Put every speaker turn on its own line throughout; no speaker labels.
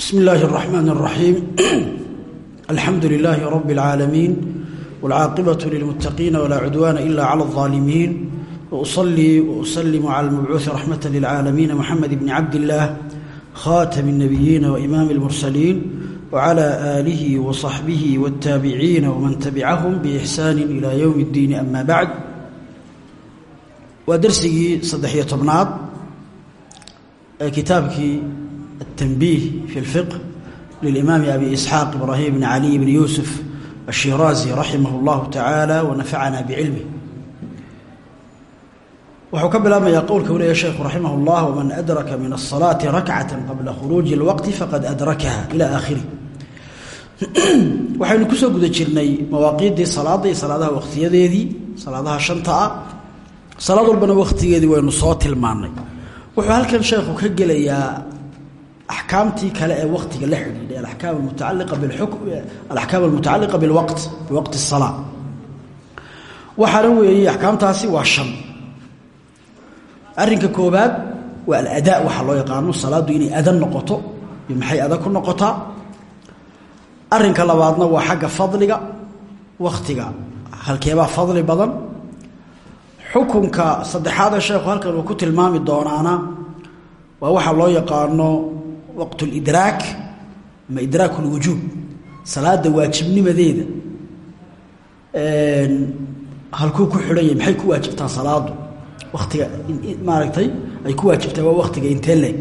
بسم الله الرحمن الرحيم الحمد لله رب العالمين والعاقبة للمتقين ولا عدوان إلا على الظالمين وأصلي وأسلم على المبعوث رحمة للعالمين محمد بن عبد الله خاتم النبيين وإمام المرسلين وعلى آله وصحبه والتابعين ومن تبعهم بإحسان إلى يوم الدين أما بعد ودرسي صدحية طبنات كتابك التنبيه في الفقه للإمام أبي إسحاق إبراهيم بن علي بن يوسف الشيرازي رحمه الله تعالى ونفعنا بعلمه wuxuu ka bilaabmayaa qowlka uu leeya sheekhu raximah اllah wman adraka min الصalaaةi rakcata qabla khuruuji اlwaqti faqad adrakaha ilى aakhirih waxaynu kusoo guda jirnay mawaaqiiddii salaada iyo salaadaha wakhtiyadeedii salaadaha shanta ah salaad walbana wakhtigeedii waynu soo tilmaannay wuxuu halkan sheekhu ka gelayaa axkaamtii kale ee waktiga la xidhiidhay alaxkaam almutacaliqa bilwaqt biwaqti الsalaa waxaana weeyey axkaamtaasi waa shan arrinka koobaad waa aladaa waxaa loo yaqaano salaaddu inay adan noqoto iyo maxay ada ku noqotaa arrinka labaadna waa xagga fadliga wakhtiga halkeebaa fadli badan xukunka saddexaada sheekhu halkan uu ku tilmaami doonaana waa waxaa loo yaqaano waqt lidraak ama idraak lwujuub salaada waajibnimadeeda halkuu ku xidhan yahay maxay ku waajibtaa salaadu watiga maaragtay ay ku waajibtaa waa waktiga intee leeg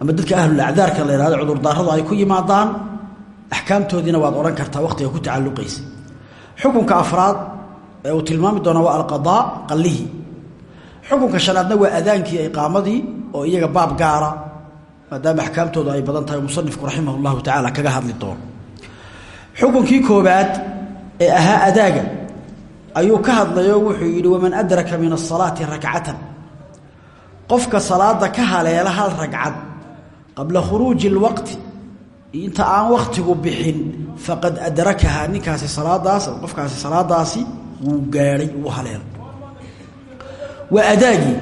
ama dadka ahlulacdaarka la yhahdo cudurdaaradu ay ku yimaadaan axkaamtoodiina waad odhan kartaa waktiga ku tacalluqaysa. Xukunka afraad ee uu tilmaami doona waa alqadaa qallihii xukunka shanaadna waa adaankii iqaamadii oo iyaga baab gaara maadaama axkaamtooda ay badan tahay musanifku raximah llahu tacaala kaga hadli doono. Xukunkii koobaad ee ahaa adaaga ayuu ka hadlayo wuxuu yidhi waman adraka min asalaati rakcatan. Qofka salaada ka haleela hal ragcad qabla khuruuji اlwaqti inta aan waktigu bixin faqad adrakaha ninkaasi salaadaas qofkaasi salaadaasi wuu gaadhay wuu haleelay. Waa adaagii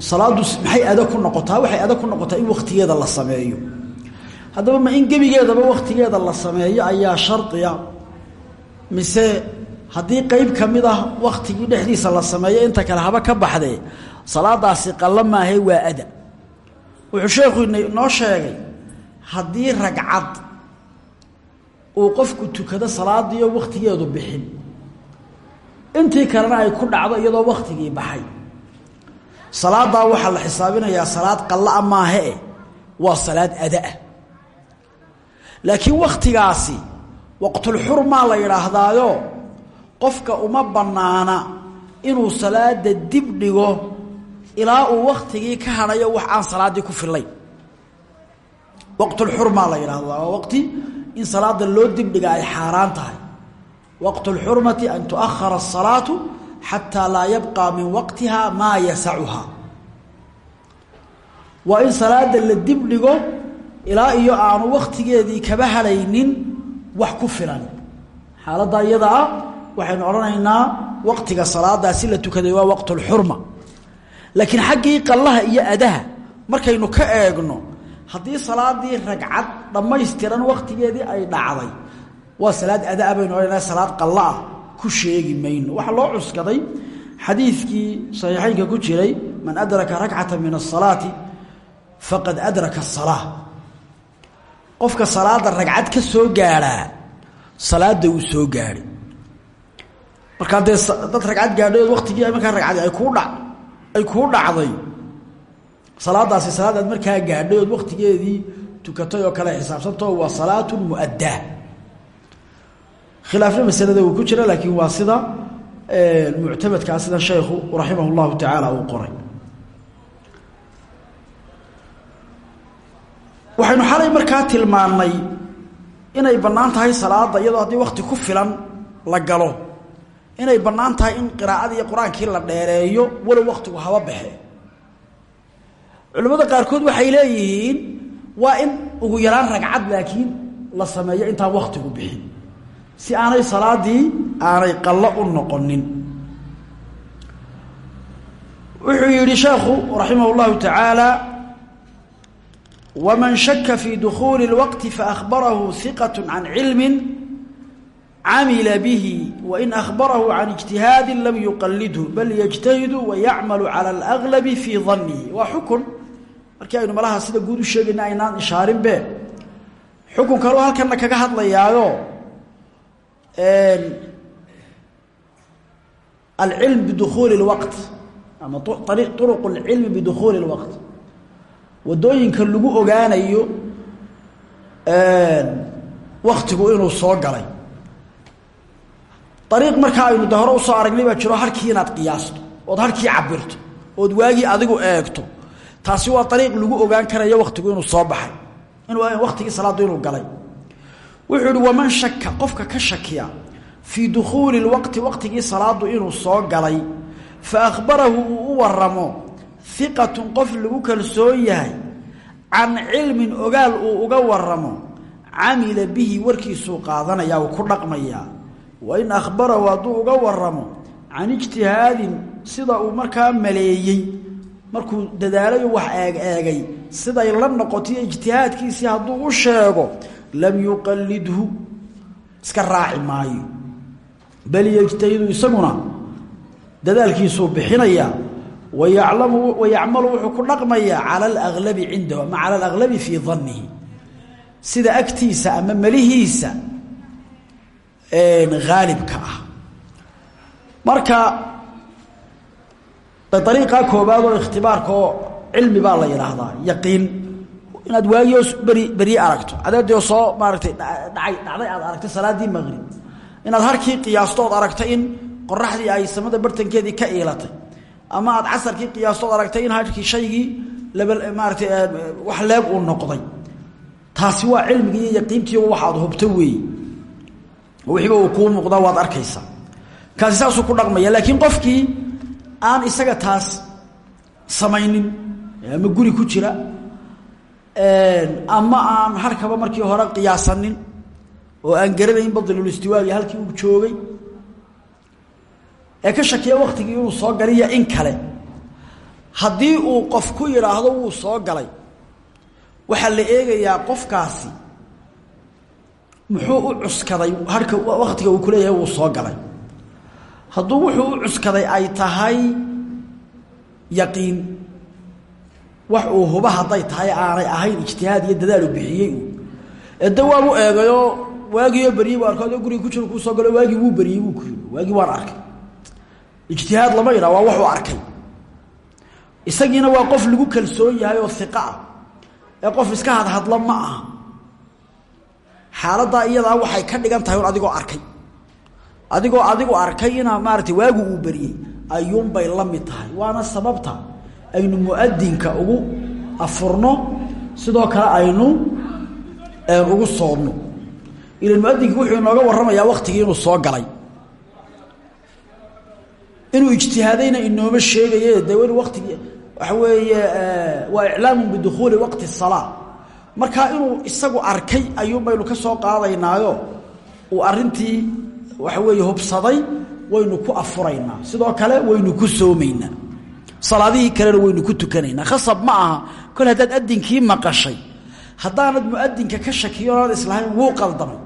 salaadu maxay ada ku noqotaa? Waxay ada ku noqotaa in waktigeeda la sameeyo. Haddaba ma in gebigeedaba waktigeeda la sameeyo ayaa shardiya. Mise haddii qeyb ka mid ah waktigii dhexdiisa la sameeyo inta kale haba ka baxdee. Salaadaasi qalla maahe waa ada. Wuxuu sheekhu noo sheegay haddii ragcad uu qofku tukado salaadiio wakhtigeedu bixin intii kalena ay ku dhacdo iyadoo wakhtigii baxay salaadaa waxaa la xisaabinayaa salaad qallaa maahe waa salaad ada-ah laakiin wakhtigaasi waqtulxurmaa la yidhaahdaayo qofka uma bannaana inuu salaada dib dhigo ilaa uu waktigii ka hadhayo wax aan salaaddii ku fillayn waqtulxurmaa la yidhahdaa waa waqti in salaada loo dibdhiga ay xaaraan tahay. Waqtu lxurmati an tuahara asalaatu xataa laa yabqa min waqtiha maa yasacuha waa in salaada la dibdhigo ilaa iyo aanu waktigeedii kaba hadhaynin wax ku filan. Xaaladda iyada ah waxaynu odhanaynaa waqtiga salaadaasi la tukaday waa waqtulxurma laakiin xaggii qallaha iyo adaha markaynu ka eegno haddii salaadii ragcad dhammaystiran waktigeedii ay dhacday waa salaad adaa baynu odhanaa salaad qalla ah ku sheegi mayno. Waxaa loo cuskaday xadiidkii saxiixeynka ku jiray man adraka rakcata min asalaati faqad adraka asalaa qofka salaada ragcad ka soo gaadhaa salaada uu soo gaadhay markaa dee dad ragcad gaadhay oo waktigii markaa ragcadi ay kuu dha ay kuu dhacday salaadaasi salaad aad markaa gaadhay ood waktigeedii tukatay oo kale xisaabsantao waa salaatu muaddaa khilaafna masalada uu ku jira laakiin waa sida muctamadkaa sida sheekhu raximah llahu tacaala uu qoray. Waxaynu xalay markaa tilmaannay inay bannaan tahay salaada iyadoo haddii wakti ku filan la galo inay bannaan tahay in qiraa'adii iyo qur'aankii la dheereeyo walow waktigu haba baxe culimmada qaarkood waxay leeyihiin waa in ugu yaraan ragcad laakiin la sameeyo intaan waktigu bixin si aanay salaadii aanay qallo u noqonin wuxuu yidhi sheekhu raximah اllahu tacaala waman shaka fii dukhuuli اlwaqti faahbarahu hiqat can cilmi camila bihi wain ahbarahu can ijtihaadi lam yuqalidhu bal yجtahidu wayacmalu calى اlأglabi fii danihi waa xukun markii aynu malaha sida guud u sheegayna aynaan ishaarinbe xukun kaloo halkana kaga hadlayaayo alcilm bidukhuuli اlwaqt ama uruq اlcilmi bidukhuuli اlwaqt wadooyinka lagu ogaanayo waktigu inuu soo galay ariiq markaa aynu de hore usoo aragnay baa jiro harkii inaad qiyaasto ood harkii cabirto ood waagii adigu eegto taasi waa ariiq lagu ogaan karayo waktigu inuu soo baxay inuu waktigii salaaddu inuu galay wuxuu ihi waman shaka qofka ka shakiya fii dukhuuli lwaqti waqtigii salaadu inuu soo galay fa akhbarahu uu u waramo hiqatun qof lagu kalsoon yahay can cilmin ogaal uu uga waramo camila bihi warkiisuu qaadanaya uu ku dhaqmayaa wain akhbarahu hadduu uga waramo can ijtihaadin sida uu markaa maleeyey markuu dadaalayo wax eeg eegay siday la noqotoy ijtihaadkiisii hadduu u sheego lam yuqalidhu iska raaci maayo. Bal yejtahidu isaguna dadaalkiisuu bixinayaa wayaclamu wayacmalu wuxuu ku dhaqmayaa cala alaglabi cindahu ama cala alaglabi fii danihi sida agtiisa ama melihiisa haalibka ah. Marka ariiqaa koobaad oo ikhtibaarka oo cilmi baa la yidhaahdaa yaqiin inaad waagio beri beri aragto. Adeedoo soo maaratay dhacay dhacday aad aragtay salaadii maqrib. Inaad harkii qiyaasto ood aragtay in qoraxdii ay samada bartankeedii ka iilatay. Ama aad casarkii qiyaasto ood aragtay in harkii shaygii laba maaratay wax leeg uu noqday. Taasi waa cilmigii iyo yaqiintiiba waxaad hubto weeye. Wixiiba uu kuu muuqdaa waad arkaysaa. Kaasi saasuu ku dhaqmaya laakiin qofkii aan isaga taas samaynin ama guri ku jira ama aan harkaba markii hore qiyaasanin oo aan garanayn badlulistiwaagi halkii uu joogay. Ee ka shakiya waktigii inuu soo galiya in kale. Haddii uu qof ku yidhaahdo wuu soo galay waxaa la eegayaa qofkaasi. Muxuu u cuskaday harka waktiga uu kuleeyahay wuu soo galay. Hadduu wuxuu u cuskaday ay tahay yaqiin wax uu huba hadday tahay aanay ahayn ijtihaad iyo dadaal uu bixiyey ede waabu eegayoo waagiioo beryey bu arko guriga ku jiro kuu soo galo waagii wuu beriyey buu ku yidhi waagii waan arkay. Ijtihaad lama yidhaha waa waxuu arkay. Isagiina waa qof lagu kalsoon yahay oo iqa ah. Ee qof iska hadhadla ma aha. Xaaladdaa iyadaa waxay ka dhigan tahay un adigoo arkay. Adigoo adigu arkay inaa maarata waagu uu beriyey ayuunbay la mid tahay. Waana sababta aynu muadinka ugu afurno sidoo kale aynu ugu soodno. Ilan muadinki wuxuu inooga warramayaa waktigii inuu soo galay. Inuu ijtihaadayna inooma sheegaye de weli waktigi waxa weeye waa iclaamu bidukhuuli waqti الsalaa markaa inuu isagu arkay ayuun baynu ka soo qaadaynaayo. Uu arintii waxa weeye hubsaday waynu ku afuraynaa. Sidoo kale waynu ku soomaynaa salaadihii kalena waynu ku tukanaynaa. Khasab ma aha. Kol haddaad adinkii maqashay haddaanad muadinka ka shakiyo oonad islahayn wuu qaldamay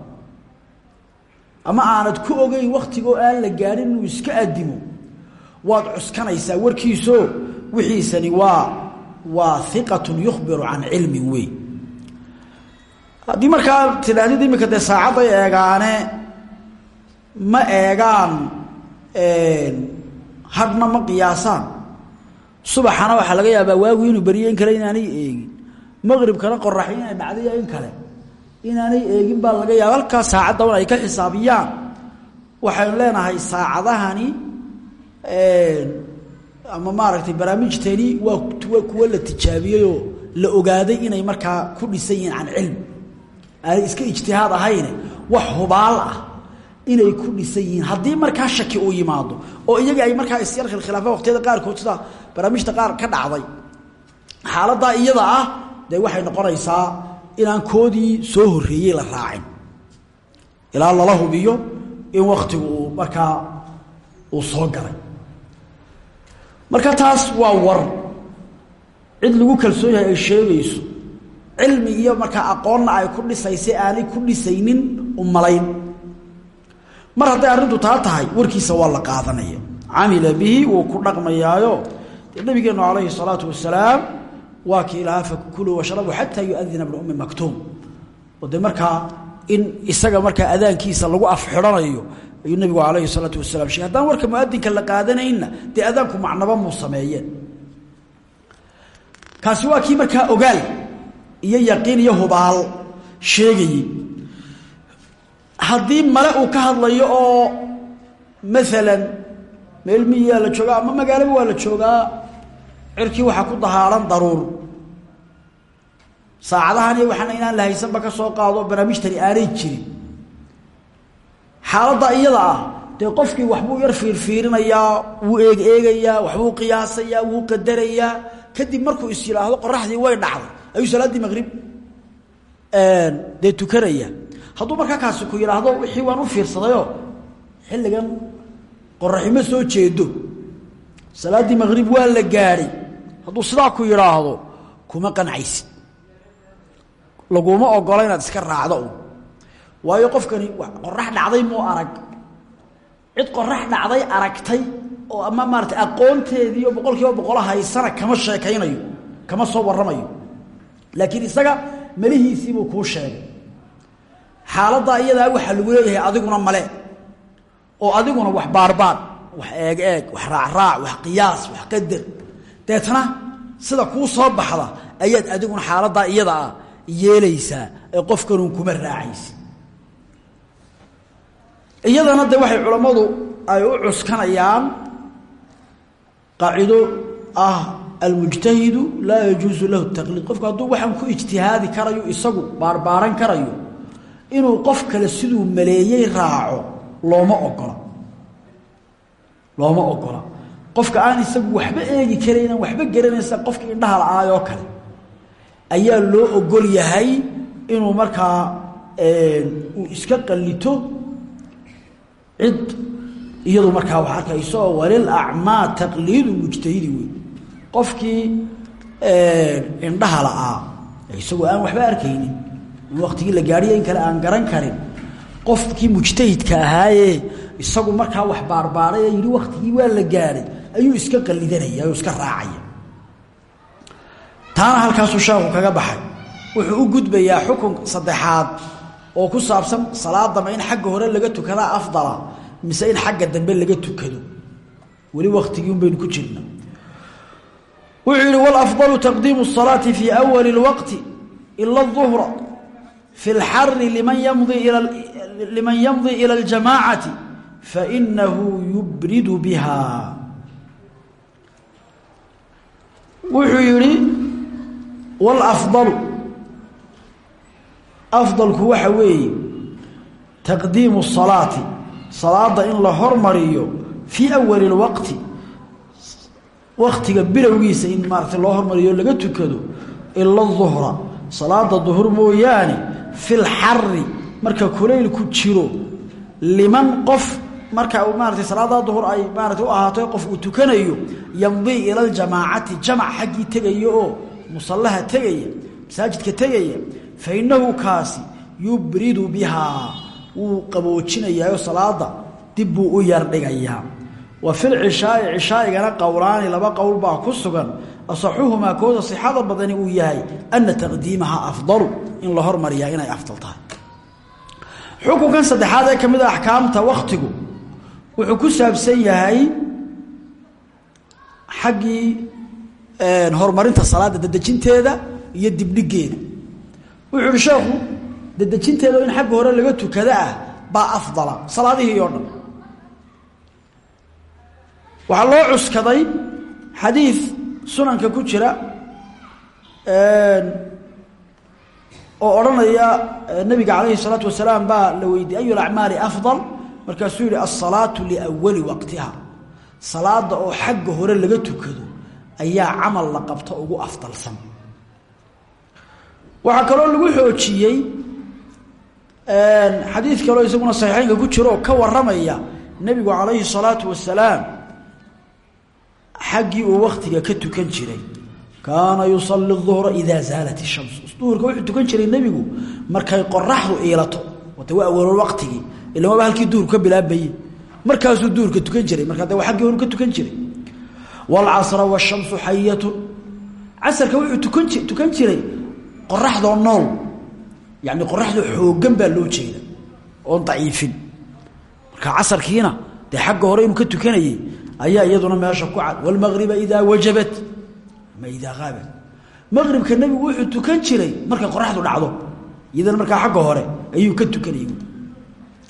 ama aanad ku ogeyn waktigoo aan la gaadhin inuu iska adimo waad cuskanaysaa. Warkiisoo wixiisani waa waa iqatun yukhbiru can cilmin wey haddii markaa tidhaahdid iminka dee saacadday eegaane ma eegaan hadhna ma qiyaasaan subaxana waxaa laga yaabaa waagu inuu beriyo in kale inaanay eegin. Maqribkana qoraxi inay dhacdayo in kale. Inaanay eegin baa laga yaaba halkaa saacaddaban ay ka xisaabiyaan. Waxaynu leenahay saacadahani ama maaragtay barnaamijtani waa waa kuwo la tijaabiyeyoo la ogaaday inay markaa ku dhisan yihiin can cilm. Aanay iska ijtihaad ahayne wax hubaal ah inay ku dhisan yihiin. Haddii markaa shaki uu yimaado oo iyaga ay markaa isyar khilkhilaafa waqtiyada qaarkood sida barnaamijta qaar ka dhacday xaaladdaa iyada ah dee waxay noqonaysaa inaan koodii soo horreeyey la raacin. Ilaa lala hubiyo in waktigu uu markaa uu soo galay. Marka taas waa war. Cid lagu kalsoon yahay ay sheegayso cilmi iyo markaa aqoonna ay ku dhisaysay aanay ku dhisaynin umalayn mar hadday arrintu taa tahay warkiisa waa la qaadanaya. Camila bihi wuu ku dhaqmayaayo. Dee nabigeenu salaatu wasalaam waa kii ilahaa fakuluu washrabuu xataa yuadina bna ummi maktuum. Oo dee markaa in isaga markaa adaankiisa lagu afxidhanayo ayuu nabigu calayhi salaatu wasalaam sheegay warka muadinka la qaadanayna dee adaanku macnaba muu sameeyeen kaasi waa kii markaa ogaal iyo yaqiin iyo hubaal sheegayey haddii male uu ka hadlayo oo maalan meel miyaa la joogaa ama magaalaba waa la joogaa cirkii waxaa ku dahaaran daruur. Saacadahan iyo waxaana inaan la haysanba ka soo qaado barnaamijtani aanay jirin. Xaaladda iyada ah dee qofkii waxbuu yar fiirfiirinayaa wuu eeg eegayaa waxbuu qiyaasayaa wuu qadarayaa kadib markuu is yidhaahdo qoraxdii way dhacday. Ayuu salaaddii maqrib dee tukanaya hadduu markaa kaasi ku yidhaahdo wixii waan u fiirsadayoo xilligan qoraximo soo jeedo salaaddii maqrib waa la gaadhay hadduu sidaa ku yidhaahdo kuma qancaysid laguma ogola inaad iska raacdo waayo qofkani qorax dhacday muu arag? Cid qorax dhacday aragtay oo ama maarata aqoonteediio boqol kiiba boqolo haysana kama sheekaynayo kama soo warramayo. Laakiin isaga melihiisiibuu kuu sheegay xaaladdaa iyadaa waxaa lagu leeyahay adiguna male. oo adiguna wax baarbaar wax eeg wax raacraac wax qiyaas wax qadar. Deetna sida kuu soo baxda ayaad adiguna xaaladdaa iyada ah yeelaysaa ee qofkanun kuma raacaysa. Iyadana de waxay culammadu ay u cuskanayaan qaacido ah almujtahidu laa yajuusu lahu taqliid. Qofku hadduu waxaan ku ijtihaadi karayo isagu baarbaaran karayo inuu qof kale siduu maleeyey raaco looma ogola. Looma ogola. Qofka aan isagu waxba eegi karaynan waxba garanaysa qofka indhaha la-aayoo kale ayaa loo ogol yahay inuu markaa uu iska qallito cid iyadu markaa wax arkayso oo walil acmaa taqliidu mujtahidi wey qofkii indhaha la-aa isagoo aan waxba arkaynin in waktigii la gaadhiya in kale aan garan karin qofkii mujtahidka ahaaye isagu markaa wax baarbaaray ee yidhi waktigii waa la gaadhay ayuu iska qalidanaya o iska raacaya taana halkaasuu sheekhu kaga baxay wuxuu u gudbayaa xukun saddexaad oo ku saabsan salaadama in xagga hore laga tukadaa afdala mise in xagga dambe laga tukado weli waktigii un baynu ku jirna wuxuu yihi wlafdalu taqdiimu الsalaati fi awali اlwaqti ila الظuhra fi اlxari liman yamdi liman yamdi ilى اljamacati fainahu yubridu biha wuxuu yihi wlafdalu afdalku waxa weeye taqdiimu الsalaati salaada in la hormariyo fii awali اlwaqti waktiga bilowgiisa in maarata loo hormariyo laga tukado ila الظuhra salaada duhur mooyaane fi lxari marka kulaylku jiro. Liman qof marka maarata salaada duhur ay maarata u ahaato qof uu tukanayo yamdii ila ljamaacati jamac xaggii tegaya oo musallaha tegaya masaajidka tegaya fa inahu kaasi yubridu bihaa wuu qaboojinayaayo salaada dib buu u yardhigayaa. Wa fi lcishaai cishaaigana qowlaani laba qowl baa ku sugan asaxuhumaa kooda sixada badani uu yahay ana taqdiimaha afdalu in la hormariyaa inay afdal tahay. Xukunkan saddexaad ee ka mid a axkaamta waktigu wuxuu ku saabsan yahay xaggii horumarinta salaadda dadejinteeda iyo dibdhigeeda wuxuu uhi sheekhu dadejinteeda in xagga hore laga tukada ah baa afdala salaadihii oo dhan. Waxaa loo cuskaday xadiid sunanka ku jira oo odhanaya nabiga calayhi الsalaatu wasalaam baa la weydiiyey ayu acmaali afdal markaasuu yihi asalaatu liwali waqtiha salaada oo xagga hore laga tukado ayaa camal la qabto ugu afdalsan waxaa kaloo lagu xoojiyey xadiid kaloo isaguna saxiixeynka ku jiro oo ka waramaya nebigu calayhi الsalaatu wasalaam xaggii uu waktiga ka tukan jiray. Kaana yusali uhra idaa zaalat shams duhurka wuxuu tukan jiray nebigu markay qoraxdu iilato. Wata waa awalol waktigii ilamaba halkii duhurku ka bilaabaye markaasuu duhurka tukan jiray. Markaa de waa aggii horu ka tukan jiray. Waalcasra washamsu xayatun casarka wuxuu tukan tukan jiray qoraxdoo nool. Yani qoraxdo xoogan baa loo jeeda oon daciifin. Marka casarkiina dee ayaa iyaduna meesha ku cad. Wاlmagriba idaa wajabat ama idaa aabat maqribka nebigu wuxuu tukan jiray markay qoraxdu dhacdo. Iyadana markaa xagga hore ayuu ka tukanayay.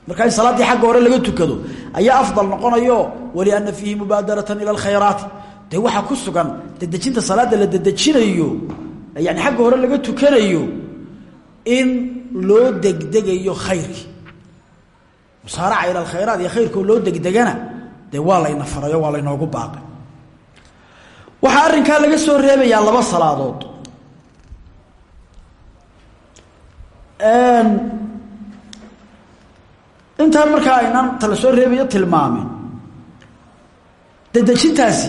Markaa in salaaddii xagga hore laga tukado ayaa afdal noqonayo waliana fiihi mubaadaratan ila alkhayraati dee waxaa ku sugan dedejinta salaada la dedejinayo yani xagga hore laga tukanayo in loo degdegayo khayrkii. Musaaraca ila alkhayraat iyo khayrkoo loo degdegana dee waa layna farayo waa laynoogu baaqay. Waxaa arrinkaa laga soo reebayaa laba salaadood. Intaan markaa aynaan tala soo reebayo tilmaamin. Dedejintaasi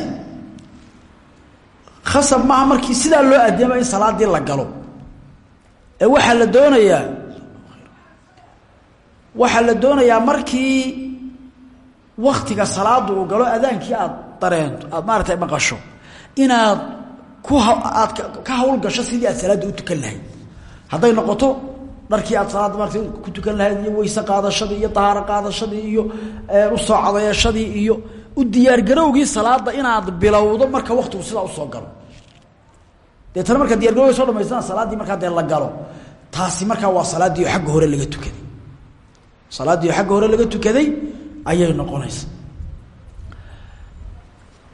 khasab maaha markii sidaa loo adeema in salaadii la galo. Ee waxaa la doonayaa waxaa la doonayaa markii waktiga salaadu uu galo adaankii aad dareento aad maaragtay maqasho inaad ku aad ka hawl gasho sidii aad salaadda u tukan lahayd. Hadday noqoto dharkii aad salaadda maarata ku tukan lahayd iyo weyse qaadashadii iyo dahaaro qaadashadii iyo u soo cadayashadii iyo u diyaargarowgii salaada inaad bilowdo marka waktigu sidaa u soo galo. Deetana markaa diyargarowga soo dhamaystaan salaaddii markaa dee la galo. Taasi markaa waa salaaddii oo hore laga tukaday. Salaaddii oo hore laga tukaday ayay noqonaysa.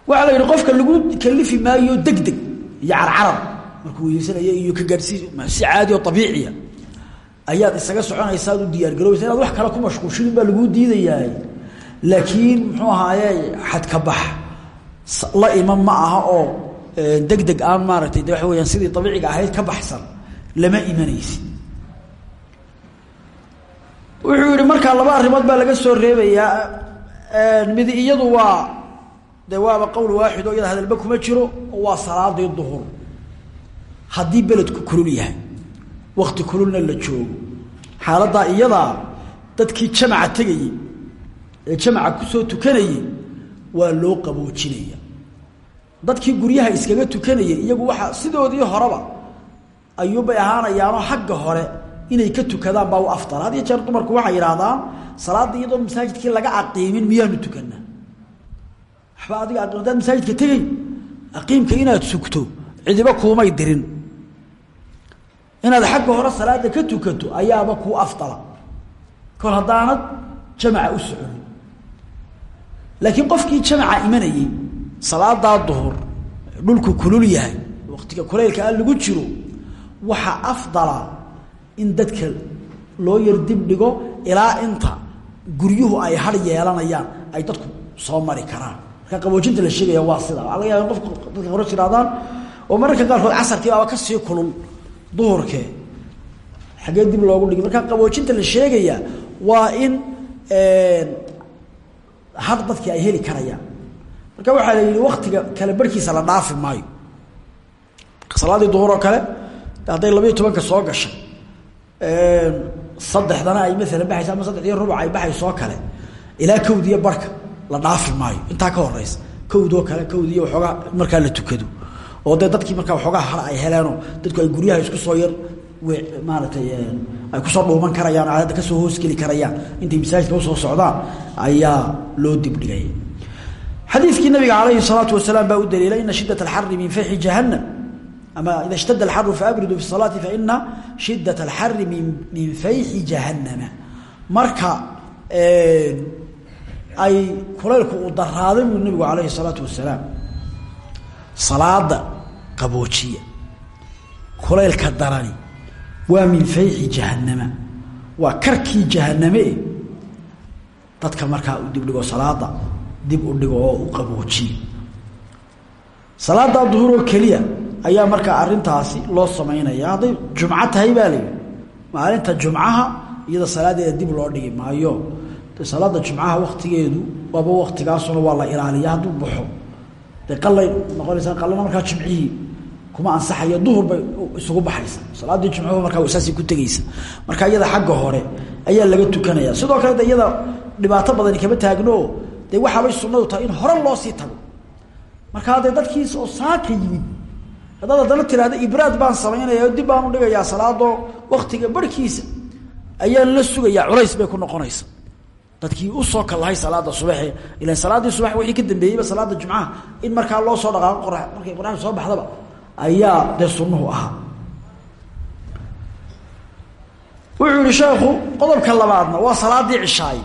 Waxaa la yidhi qofka lagu kalifi maayo deg deg iyo carcarab markuu weysanaya iyo ka gaadhsii si caadi oo abiiciya ayaad isaga soconaysa ad u diyaargarowaysa inaad wax kale ku mashquulshidin baa laguu diidayaa laakiin muxuu ahaaye xadka bax. La iman ma aha oo deg deg aan maaragtay de waxa weyaan sidii abiiciga ahayd ka baxsan lama imanaysi wuxuu yihi markaa laba arrimood baa laga soo reebayaa midi iyadu waa de waaba qowl waaxid oo iyada hadalba kuma jiro waa salaadii duhur. Haddii beledku kulul yahay wakti kululna la joogo. Xaaladdaa iyadaa dadkii jamaca tegayey ee jamaca ku soo tukanayey waa loo qaboojinaya. Dadkii guryaha iskaga tukanayay iyagu waxaa sidoodii horeba ayuubay ahaanayaanoo xagga hore inay ka tukadaan baa u afdal iyo jeer dumarku waxay yidhaahdaan salaadda iyadoon masaajidkii laga aqiimin miyaanu tukanaa waxba adiga hadaad masaajidka tegey? Aqiimka inaad sugto cidiba kuumay dirin. Inaad xagga hore salaada ka tukato ayaaba kuu afdala. Kol haddaanad jamaca u soconin laakiin qofkii jamaca imanayey salaadaa duhur dhulku kulul yahay waqtiga kulaylka lagu jiro waxaa afdala in dadka loo yar dib dhigo ilaa inta guryuhu ay har yeelanayaan ay dadku soo mari karaan. Marka qaboojinta la sheegaya waa sida. Laga yaaba dadka hore tirahdaan oo mararka qaarkood casarkii baaba ka sii kulul duhurkee xaggee dib loogu dhigi. Marka qaboojinta la sheegaya waa in har dadkii ay heli karayaan. Marka waxaa la yidhi waktiga kale barhkiisa la dhaafi maayo. Salaadii duhur oo kale hadday labayo tobanka soo gashay saddexdana ay maalan baxaysa ama saddexdiyo rubuc ay baxaysoo kale ilaa kawdiyo barhka la dhaafi maayo. Intaa ka horeysa kawdoo kale kawdiyo waxoogaa markaa la tukado. Oo dadkii markaa waxoogaa har ay heleenoo dadku ay guryaha isku soo yar maaratay ay ku soo dhuuman karayaan o aadda ka soo hoosgeli karayaan intay masaajidka u soo socdaan ayaa loo dibdhigay xadiidkii nabiga calayhi salaatu wasalaam baa u daliilay ina shidat alxari min fayxi jahannam ama ida shtada alxaru faabriduu fi salaati faina shidat alxari min fayxi jahannama marka ay kulaylku uu daraaday buu nabigu calayhi salaatu wasalaam salaada qaboojiya kulaylka darani waa min fayxi jahannama waa karkii jahaname dadka markaa u dibdhigo salaada dib u dhigo oo u qaboojiye salaada ayaa markaa arintaasi loo samaynaya hadday jumco tahay maalinta jumcaha iyada salaadeeda dib loo dhigi maayo. Salaada jumcaha waktigeedu waaba waktigaasuna waa la ilaaliya hadduu baxo de qalay noqonaysaa qalana markaa jimcihii kuma ansaxayo duhur bay isugu baxaysa salaaddii jumcuhu markaa saasay ku tegeysa marka iyada xagga hore ayaa laga tukanaya. Sidoo kale de dhibaato badani kama taagno. Dee waxaabay sunnadu tahay in hore loo sii tago. Markaa dee saaka yimid haddaad haddana tiraahda ibraad baan samaynaya dib baan u dhigayaa salaadoo waktiga barhkiisa. Ayaan la sugayaa culays bay ku noqonaysa. Dadkii u soo kalahay salaada subaxe ilan salaaddii subax wixii ka dambeeyeyba salaada jumcaha in markaa loo soo dhaqaaqo qora markay qoraxdu soo baxdaba ayaa dee sunnuhu ahaa. Wuxuu yihi qodobka labaadna waa salaadii cishaay.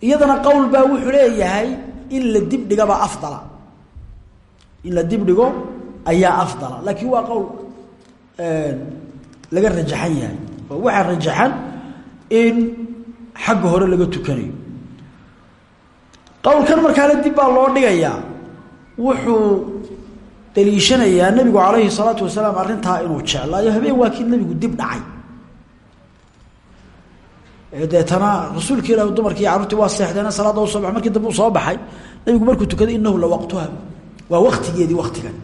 Iyadana qowl baa wuxuu leeyahay in la dibdhigaba afdala. In la dibdhigo ayaa afdala. Laakiin waa qowl laga rajaxan yahay. Oo waxaa rajaxan in xagga hore laga tukanayo. Qowlkan markaana dib loo dhigayaa. Wuxuu daliishanayaa nebigu calayhi salaatu wasalaam arrintaa inuu jeclaayo. Habeen waa kii nebigu dib dhacay. Deetana rasuulka ilah dumarkii carruurtii waa seexdeena salaada u soo ba markii dambe u soo baxay nabigu markuu tukaday inahu la waqtuha. Waa waktigeedii waktigan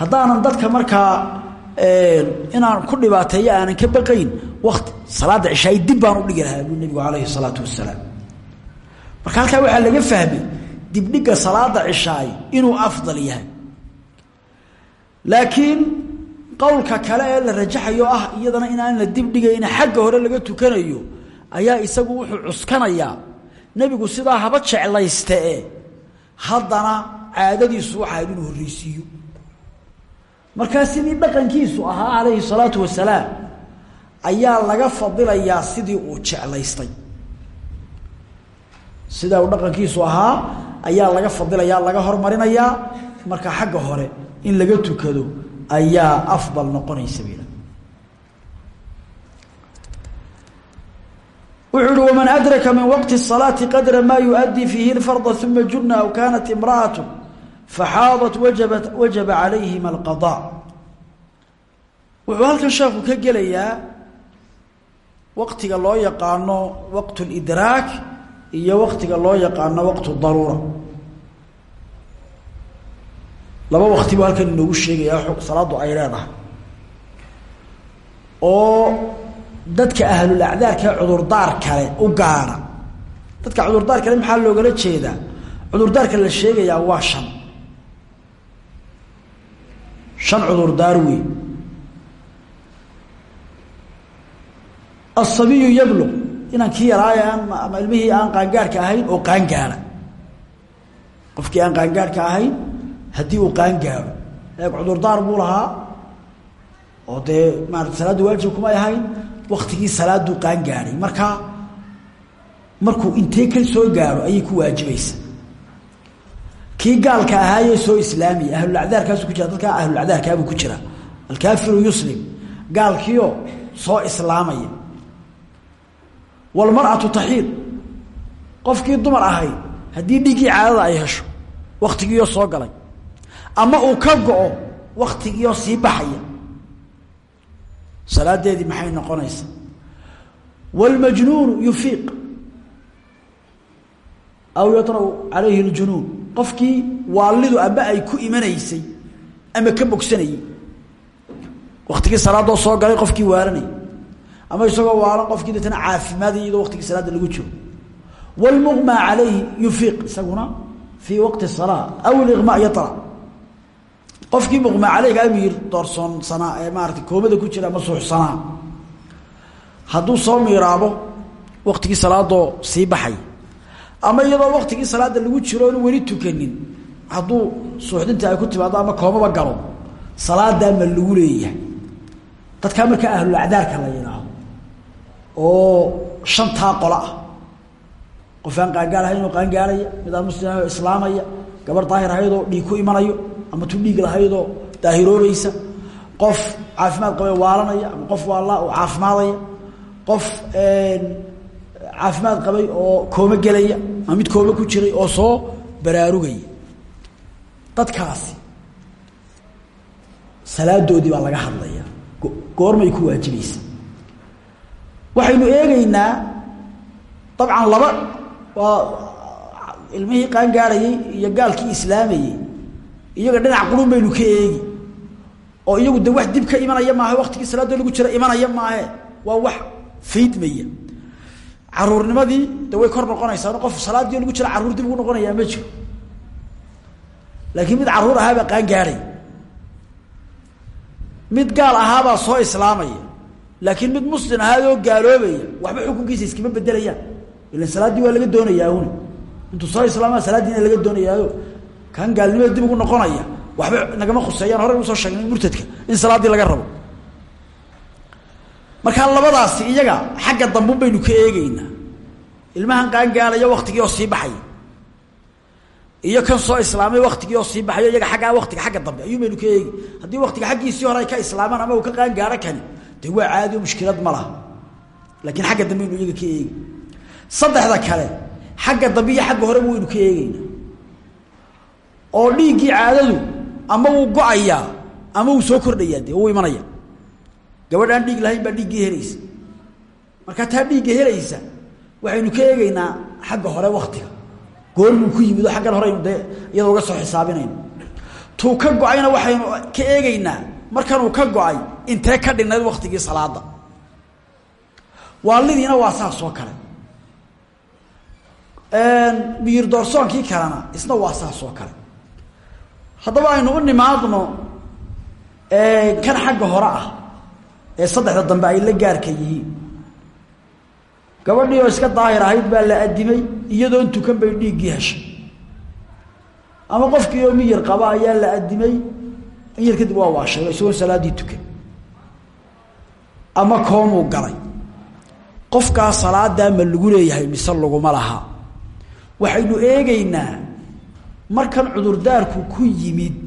haddaanan dadka markaa inaan ku dhibaateeyo aanan ka baqayn wati salaada cishaay dib baan u dhigi lahaa buu nabigu salaatu wasalaam marka halkaa waxaa laga fahmay dibdhiga salaada cishaay inuu afdal yahay. Laakiin qowlka kale ee la rajaxayo ah iyadana inaan la dibdhigayna xagga hore laga tukanayo ayaa isagu wuxuu cuskanayaa. Nebigu sidaa haba jeclayste e haddana caadadiisu waxahayd inuu horreysiiyo markaa sidii dhaqankiisu ahaa calayhi salaatu wasalaam ayaa laga fadilayaa sidii uu jeclaystay sidaa uu dhaqankiisu ahaa ayaa laga fadilayaa laga hormarinayaa marka xagga hore in laga tukado ayaa afdal noqonaysa bila wuxuu uhi waman adraka min waqti الصalaati qadra ma yuؤdii fiihi اlfarda uma juna aw kanat imra'aة faxaadat wajabat wajaba calayhima alqadaa wuxuu halkan sheekhu ka gelayaa waqtiga loo yaqaano waqtu lidraak iyo waqtiga loo yaqaano waqtu daruura laba waqti buu halkan inoogu sheegayaa salaaddu ay leedahay oo dadka ahlulacdaarka ee cudurdaar kale u gaara dadka cudurdaar kale maxaa loogala jeedaa cudurdaarka la sheegayaa waa shan shan cudurdaar wey asabiyu yabluq inaan kii yaraaye ama ilmihii aan qaangaarhka ahayn oo qaangaadha qofkii aan qaangaarhka ahayn haddii uu qaan gaaro eeg cudurdaar buu lahaa oo dee maarata salaaddu waajib kumay ahayn waktigii salaaduu qaan gaadhay markaa markuu intee ka soo gaaro ayay ku waajibaysa kii gaalka ahaaye soo islaamiya ahlulacdaarkaasu ku jira dadkaa ahlulacdaarkaabuu ku jira. Alkaafiru yuslim gaalkiio soo islaamaya. Walmar'atu taxiid qofkii dumar ahayd haddii dhiiggii caadada ay hesho wakhtigiiyo soo galay ama uu ka go-o wakhtigiio sii baxaya. Salaadeedii maxay noqonaysaa walmajnuunu yufiiq. Aw yadra'u calayhi ljunuun qofkii waalidu amba ay ku imanaysay ama ka bogsanayey wakhtigii salaadoo soo galay qofkii waalanay. Ama isagoo waalan qofkii deetana caafimaadaya iyadoo waqtigii salaadda lagu jiro wاlmuqma calayhi yufiiq isaguna fii waqti salaa aw liqma iyo ala qofkii muqma caleyga amiir doorsoonsanaa ee maarata koomada ku jira ama suuxsanaa hadduu soo miiraabo waqtigii salaado sii baxay ama iyadoo waktigii salaada lagu jiro oonu weli tukanin hadduu suuxdinta ay ku timaado ama koomaba galo salaadaa ma lagu leeyahay. Dadkaa markaa ahlulacdaarka la yidhaahdo oo shantaa qolo ah qof aan qaangaar ahayn oo mid aan muslim ahay oo islaamaya gabar daahir ahayd oo dhiig ku imanayo ama tu dhiig lahaydoo daahiroobaysa qof caafimaad qabay waalanaya ama qof waala oo caafimaadaya qof caafimaad qabay oo koome gelaya ama mid koome ku jiray oo soo baraarugaya dadkaasi salaadoodii baa laga hadlaya goormay ku waajibaysa. Waxaynu eegaynaa dabcan laba waa ilmihii qaangaarayey iyo gaalkii islaamayey iyaga dhinac qurun baynu ka eegi. Oo iyagu de wax dib ka imanaya maahe waktigii salaadoo lagu jira imanaya maahe. Waa wax faydmaya caruurnimadii de way kor noqonaysaa qof salaadii lagu jira carruur dib ugu noqonayaa ma jiro. Laakiin mid carruur ahaabaa qaangaaday mid gaal ahaabaa soo islaamaya. Laakiin mid muslim ahaadoo gaaloobaya waxba xukunkiisa iskama bedelayaan ilan salaaddii waa laga doonayaa una intuu soo islaama salaaddiina laga doonayaayo kan gaalnimada dib ugu noqonaya waxba nagama khuseeyaan horey u soo sheegnay murtadka in salaaddii laga rabo markaa labadaasi iyaga xagga dambun baynu ka eegeynaa ilmahan qaangaalaya waktigii oo sii baxaya iyo kan soo islaamay waktigii oo sii iyaga aggaa watiga agga dambe ayuun baynu ka eegi haddii waktiga xaggiisii hore ay ka islaamaan ama uu ka qaangaaro kani dee waa caadi mushkilad ma laha. Laakiin dambe aynu iyaga ka eegi saddexda kale xagga dambe iyo xagga horeba waynu ka eegeynaa oo dhiiggii caadadu ama wuu go'ayaa ama wuu soo kordhayaa dee imanaya gabadh aan dhiig lahayn baa dhiiggii helaysa. Marka taa dhiigga helaysa waxaynu ka eegeynaa xagga hore waktiga goormuu ku yimid oo xaggan horeynu dee iyada uga soo xisaabinayno tuu ka go'ayna waxaynu ka eegeynaa markanuu ka go'ay intee ka dhinayd waktigii salaada waalidiina waa saas oo kale. Miyir doorsoonkii kalena isna waa saas oo kale. Haddaba aynu u nimaadno kan xagga hore ah ee saddexda dambe ay la gaarka yihiin. Gabadhii oo iska daahir ahayd baa la adimay iyadoon tukan bay dhiiggii heshay. Ama qofkii oo miyir qaba ayaa la adimay yar kadib waa waashay isagoon salaaddii tukan. Ama koomuu galay. Qofkaa salaadaa ma lagu leeyahay mise laguma laha. Waxaynu eegaynaa markan cudurdaarku ku yimid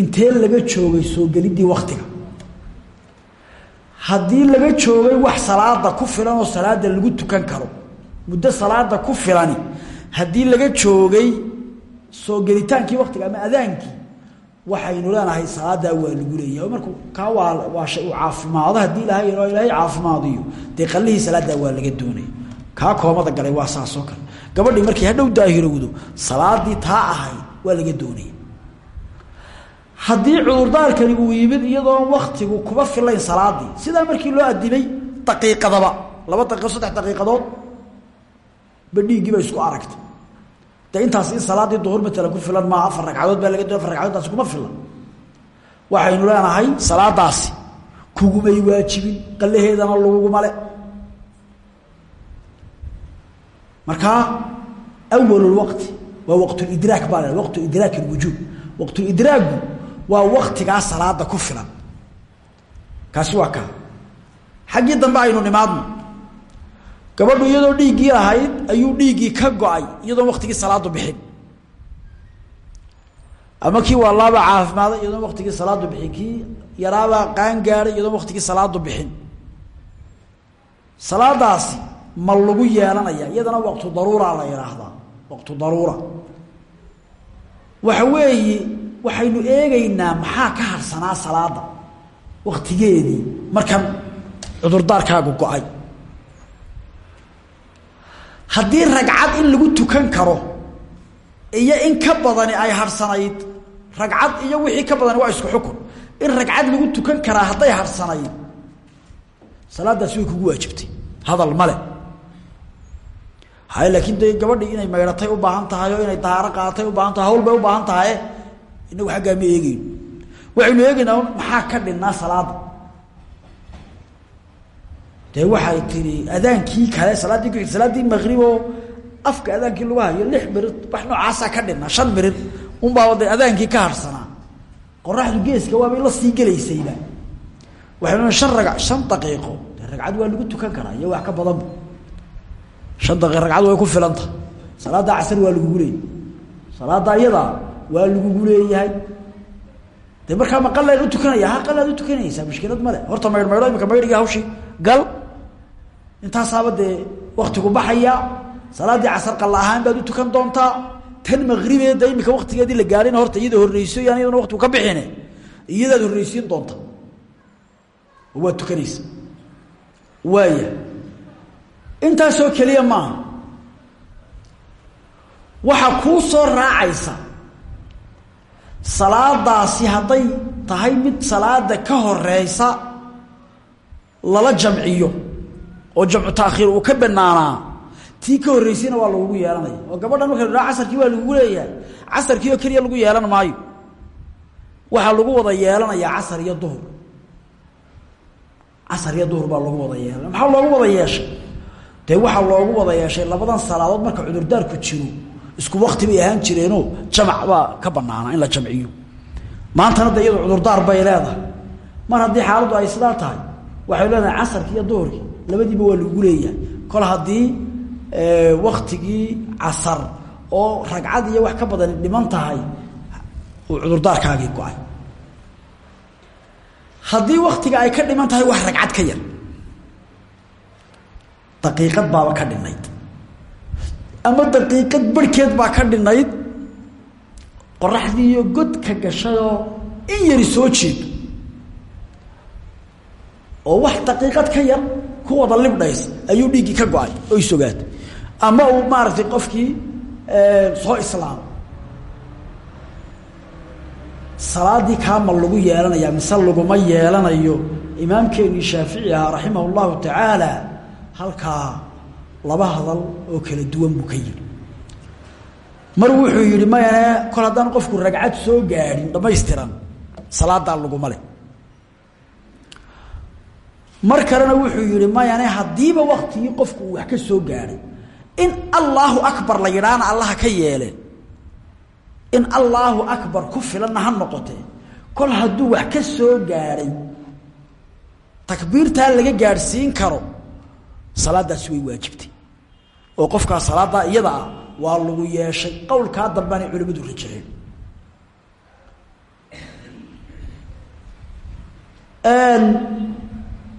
intee laga joogay soo geliddii waktiga haddii laga joogay wax salaada ku filan oo salaada lagu tukan karo muddo salaada ku filani haddii laga joogay soo gelitaankii waktiga ama adaankii waxaynu leenahay salaadaa waa lagu leeyahay. Markuu kaa waa waa shay uu caafimaado haddii ilaahay ilaahay caafimaadiyo dee qallihii salaadaa waa laga doonaya kaa koomada galay waa saas oo kale. Gabadhii markii hadhow daahirowdo salaadii taa ahayd waa laga doonaya haddii cudurdaarkani uu yimid iyadoon waktigu kuba filayn salaadii. Sidaa markii loo adimay daqiiqadaba laba daqiiqo saddex daqiiqadood ba dhiiggiiba isku aragtay. De intaas in salaadii duhur matala ku filan maa afar ragcadood baa laga do afar ragcadoodtaasi kuma filan. Waxaynu leenahay salaadaasi kugumay waajibin qalaheedana laguguma le. Markaa awalulwaqti waa waqtulidraak baa waqtu idraak lwujuub waqtulidraagu waa waktigaa salaada ku filan. Kaasi waa kaa xaggii dambe aynu nimaadno. Gabadhu iyadoo dhiiggii lahayd ayuu dhiiggii ka go'ay iyadoon waktigii salaadu bixin. Ama kii waalaaba caafimaaday iyadoon waktigii salaadu bixin. Kii yaraabaa qaan gaadhay iyadoon waktigii salaadu bixin. Salaadaasi ma lagu yeelanaya iyadana waqtu daruura la yidhaahdaa waqtu daruura. Waxa weeye waxaynu eegaynaa maxaa ka harsanaa salaada waktigeedii markan cudurdaarkaagu go'ay. Haddii ragcad in lagu tukan karo iyo in ka badani ay harsanayd ragcad iyo wixii ka badani waa isku xukun. In ragcad lagu tukan karaa hadday harsanayd salaadaasi way kugu waajibtay. Hadal male hay laakiin de gabadhii inay maydhatay u baahan tahay oo inay dahaaro qaatay u baahan tahay hawl bay u baahan tahay inagu aggaa ma eegeyno waxaynu eegeynaa maxaa ka dhinnaa salaada dee waxay tiri adaankii kale salaaddii ku salaaddii maqrib oo afka adaankii lagu hayo lix mirir wax noocaasaa ka dhinnaa shan mirir unbaaba de adaankii ka harsanaa. Qoraxdu geeska waabay la sii gelaysayba. Waxaynu shan raga shan daqiiqo ragcad waa lagu tukan karaa iyo wax ka badanba shan daqiiq ragcad way ku filanta. Salaada casar waa lagugu leeyay salaada iyadaa waa lagugu leeyahay de markaa ma qalaad u tukanaya? Ha qalaad u tukanaysaa mushkilad male horta maydh maydho imika maydhigii hawshii gal. Intaasaaba dee waktigu baxaya. Salaaddii casar qalla ahaan baad u tukan doontaa. Tan maqribeeda imika waktigeedii la gaarina horta iyada horreyso yaan iyaduna waktigu ka bixine. Iyadaad horreysiin doonta. Oo waad tukanaysa. Waaya. Intaasoo keliya maaha waxa kuu soo raacaysa salaadaasi hadday tahay mid salaada ka horeysa lala jamciyo oo jamcu taakhiir uu ka banaanaa tii ka horreysayna waa lagugu yeelanaya. Oo gabadhan marka la casarkii waa lagugu leeyahay. Casarkii oo keliya lagu yeelan maayo. Waxaa lagu wada yeelanayaa casar iyo duhur. Casar iyo duhur baa lagu wada yeelana. Maxaa loogu wada yeeshay? Dee waxaa loogu wada yeeshay labadan salaadood marka cudurdaarku jiro isku wakti bay ahaan jireenoo jamac baa ka banaana in la jamciyo. Maantana de iyadu cudurdaar bay leedahay. Mar haddii xaaladdu ay sidaa tahay waxay leedahay casarki iyo duhurkii labadiiba waa lagu leeyahay. Kol haddii waktigii casar oo ragcad iyo wax ka badan dhiman tahay uu cudurdaarkaagii go'ay. Haddii waktiga ay ka dhiman tahay wax ragcad ka yar. Daqiiqad baaba ka dhinayd ama daqiiqad barhkeed baa ka dhinayd qoraxdiiyo godka gashayoo in yari soo jeedo oo wax daqiiqad ka yar ku wada libdhays ayuu dhiiggii ka go'ay oo isogaatay ama uu maaragtay qofkii soo islaamo salaadii kaama lagu yeelanaya mise laguma yeelanayo imaamkeenii shaafici ahaa raximah llahu tacaala halkaa laba hadal oo kala duwan buu ka yidhi mar wuxuu yihi mayane kol haddaan qofku ragcad soo gaadhin dhamaystiran salaadaa laguma le mar kalena wuxuu yihi mayane haddiiba waktigii qofku uu wax ka soo gaadhay in allaahu akbar la yidhaana allaha ka yeele in allaahu akbar ku filanna ha noqotee kol hadduu wax ka soo gaadhay takbiirtaa laga gaadhsiin karo salaadaasi way waajibtay oo qofkaa salaadaa iyada ah waa lagu yeeshay. Qowlkaa dambeanay culimadu rajaheen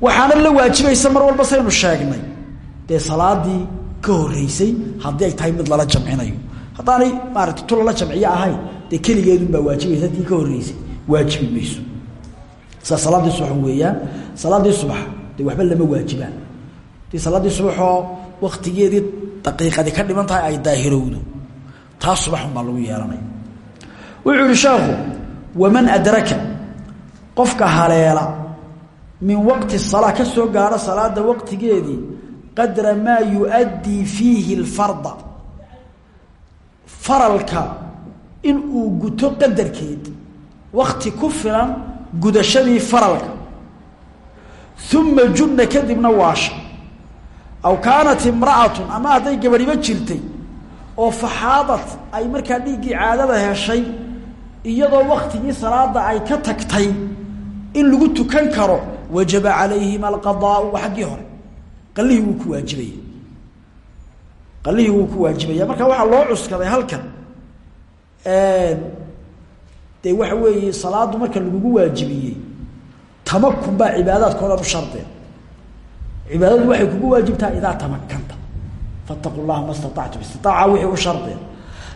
waxaana la waajibaysa mar walba saynu sheegnay. Dee salaadii ka horeysay haddii ay tahay mid lala jamcinayo. Haddaanay maarata tu lala jamciyo ahayn dee keligeedunbaa waajibaysa haddii ka horeysay waajibi mayso. Sida salaaddii subax weeyaan salaaddii subax dee waxba lama waajibaan. Hadii salaaddii subaxoo waktigeedii daqiiqadi ka dhiman tahay ay daahirowdo. Taa subaxunbaa lagu yeelanaya wuxuu yihi sheekhu waman adraka qofka haleela min waqti salaa ka soo gaadho salaada waqtigeedii qadra maa yuaddii fiihi lfarda faralka in uu guto qadarkeed wakti ku filan gudashadii faralka. Uma junna kadibna waasha aw kaanat imra'atun ama hadday gabadhiba jirtay oo faxaadad ay markaa dhiiggii caadada heshay iyadoo waktigii salaada ay ka tagtay in lagu tukan karo wajaba calayhima alqadaau waa xaggii hore. Qalihii wuu ku waajibaya. Qalihii wuu ku waajibaya. Marka waxaa loo cuskaday halkan dee waxa weeye salaadu marka lagugu waajibiyey tamakun baa cibaadaadka o dhan u shardiya cibaadadu waxay kugu waajibtaa idaa tamakanta fataqu llaha ma staactum istiaaca wixii u shardiya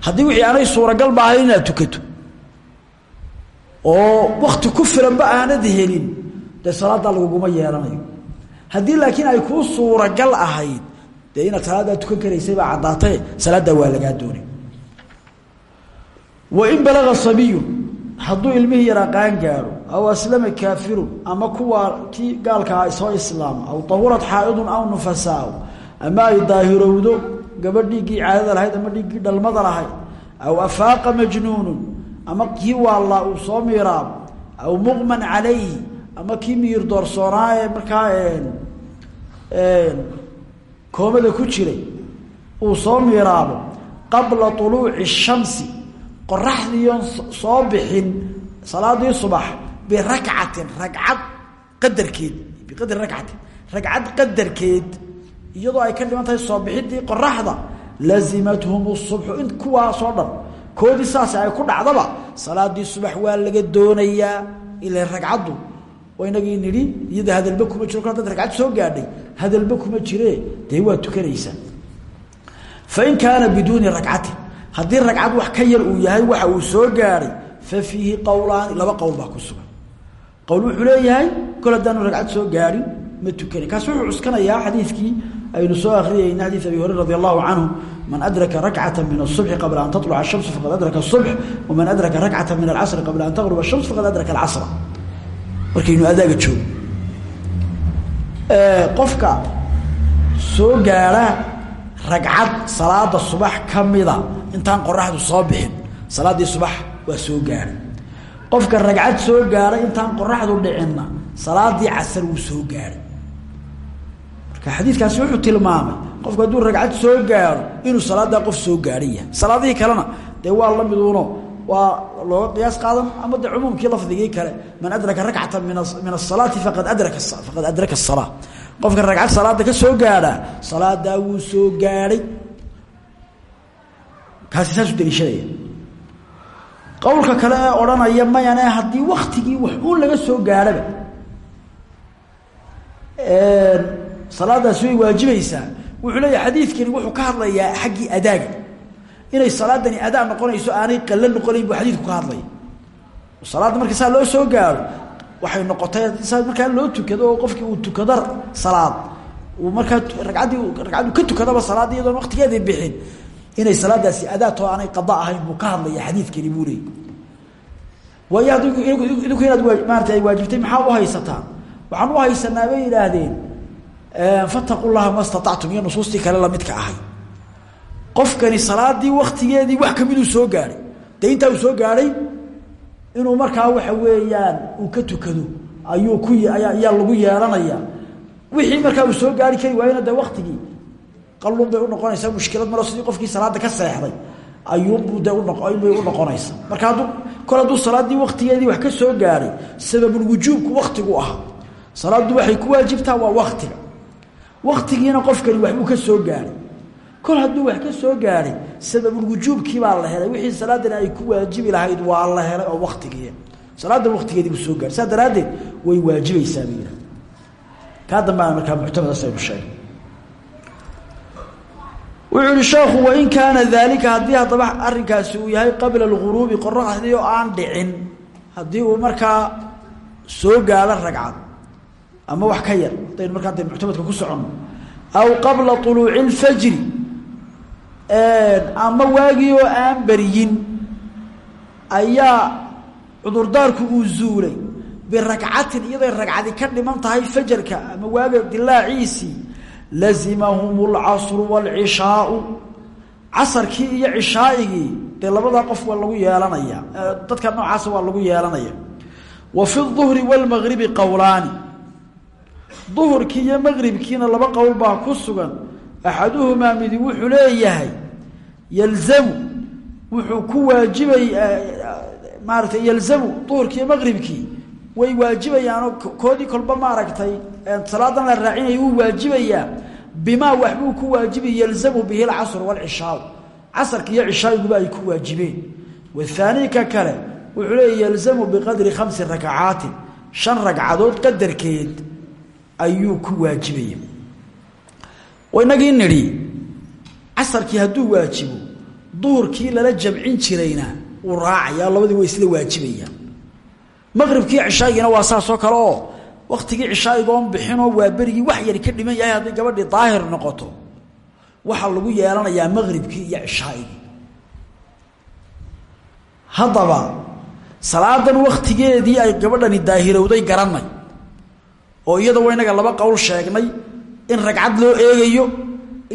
haddii wixii aanay suuragal ba ahayn inaad tukato. Oo wakti ku filanba aanad helin dee salaaddaa laguguma yeelanayo. Haddii laakiin ay kuu suuragal ahayd dee inaad salaadaa tukan karaysay baa caddaatae salaaddaa waa lagaa doonay. Wain balaga sabiyun hadduu ilmihii yaraa qaan gaaro aw aslama kaafirun ama kuwaa kii gaalkaa soo islaama aw tahurad xaaidun aw nufasaau ama ay daahirowdo gabadh dhiiggii caadada lahayd ama dhiiggii dhalmada lahayd aw afaaqa majnuunun ama kii waallaa uu soo miiraabo aw muqman calayhi ama kii miyir doorsoonaa ee markaa koomada ku jiray uu soo miiraabo qabla uluuci shamsi qoraxdiion soo bixin salaadii subax birakcatin ragcad qadarkeed biqadri rakcatin ragcad qadarkeed iyadoo ay ka dhiman soo bixidii qoraxda lazimathum subxu in kuwaasoo dhan koodii saas ay ku dhacdaba salaadii subax waa laga doonayaa ila ragcaddu. Inagii nidhi iyada hadalba kuma jiro kol soo gaadhay hadalba kuma jire. Dee waa tukanaysaa fain kaana biduuni rakcatin haddii ragcad wax ka yar uu yahay waxa uu soo gaadhay fa fiihi qowlaani laba qowl baa ku sugan. Qowl wuxuu leeyahay kol haddaanu ragcad soo gaadhin ma tukani kaas wuxuu cuskanayaa xadiidkii aynu soo akriyeynay xadiis abi hurera radi allahu man adraka rakcata min asubxi qabla an taluca shamsu faqad adraka asubx waman adraka rakcata min alcasri qabla an taqruba shams faqad adraka alcasra markaynu adaaga joogo. Qofka soo gaadha ragcad salaada subax ka intaan qoraxdu soo bixin salaaddii subax waa soo gaaray. Qofka ragcad soo gaaray intaan qoraxdu dhicinna salaadii casar wuu soo gaaray. Marka xadiidkaasi wuxuu tilmaamay qofku hadduu ragcad soo gaaro inuu salaadaa qof soo gaadhan yahay. Kalena dee waa la miduuno waa looga qiyaas qaadan ama de cumuumkii lafdigii kale man adraka rakcata min asalaati faqad adraka asalaa qofka ragcad salaada ka soo gaadhaa salaadaa wuu soo gaadhay kaasi saasuu daliishanaya. Qowlka kale ee odhanaya mayane haddii waktigii wax uun laga soo gaadhaba salaadaasi way waajibaysaa wuxuu leeyahay xadiidkani wuxuu ka hadlayaa xaggii adaaga. Inay salaadani adaa noqonayso aanay qalla noqonayn buu xadiidku ka hadlaya. Salaadda marka saa loo soo gaaro waxay noqotay saa markaa loo tukado oo qofkii uu tukado salaad uu markaa ragcaddii ragcaddu ka tukadaba salaadda iyadoon waktigeedii bixin inay salaadaasi adaatoo aanay qada ahayn buu ka hadlaya xadiidkani buu leeyay. Waayo haddii idinku inaad maarata ay waajibtay maxaa u haysataa? Waxaan u haysanaa bay yidhaahdeen fataqu llaha ma statactum iyo nusuustii kale ahay. Qofkani salaadii waktigeedii wax kamiduu soo gaadhay dee uu soo gaadhay inuu markaa waxa weeyaan uu ka tukado ayuu ku ayaa lagu yeelanaya. Wixii markaa uu soo gaari kari waayena dee waktigii qalun bay unoqonaysaa mushkilad malo sidii qofkii salaada ka seexday. Ayuunbu de unbay unoqonaysaa marka hadduu kol hadduu salaaddii waktigeedii wax ka soo gaadhay sababulwujuubku waktigu ahaa salaaddu waxay ku waajibtaa waa waktiga waktigiina qofkani waxbuu ka soo gaadhay kol hadduu wax ka soo gaadhay sababulwujuubkii baa la helay. Wixii salaadani ay ku waajibi lahayd waa la helay oo waktigii salaadan waktigeedii soo gaadhay saa way waajibaysaa bay yidhaha kaa dambaana markaa muctamadaas aynu sheegay wuxuu ihi sheekhu wain kaana daalika haddii haddaba arrinkaasi uu yahay qabla alguruubi qoraxdii oo aan dhicin haddii uu markaa soo gaadho ragcad ama wax ka yar haddaynu markaa de muctamadka ku soconno aw qabla طuluuci اlfajri ama waagii oo aan beryin ayaa cudurdaarku uu zuulay birakcatin iyaday ragcadi ka dhiman tahay fajarka ama waaga dilaaciisii lazimahum اlcasru wاlcishaau casarkii iyo cishaaigii dee labadaa qof waa lagu yeelanaya dadka noocaasa waa lagu yeelanaya wa fi الظuhri wاlmagribi qowlaani duhurkii iyo maqribkiina laba qowl baa ku sugan axaduhumaa midi wuxuu leeyahay yalzamu wuxuu ku waajibay maaratay yalzamu duhurkii iyo maqribkii way waajibayaanoo koodii kolba maaragtay salaadan la raacinaya wuu waajibayaa bimaa waxbuu ku waajibay yalzamu bihi lcasr wاlcishaau casarka iyo cishaayiguba ay ku waajibeen. Wahaanii ka kale wuxuu leeya yalzamu biqadri khamsi rakacaatin shan ragcadood qadarkeed ayuu ku waajibaya. Inagii nidhi casarkii hadduu waajibo duhurkii lala jamcin jirayna wuu raacaya labadii way isla waajibayaan maqribkii cishaayigiina waa waktigii cishaayigoon bixinoo waa berigii wax yari ka dhiman yahay haddii gabadhii daahir noqoto. Waxaa lagu yeelanayaa maqribkii iyo cishaayigii haddaba salaadan waktigeedii ay gabadhani daahirowday garanay oo iyada wa inaga laba qowl sheegnay in ragcad loo eegayo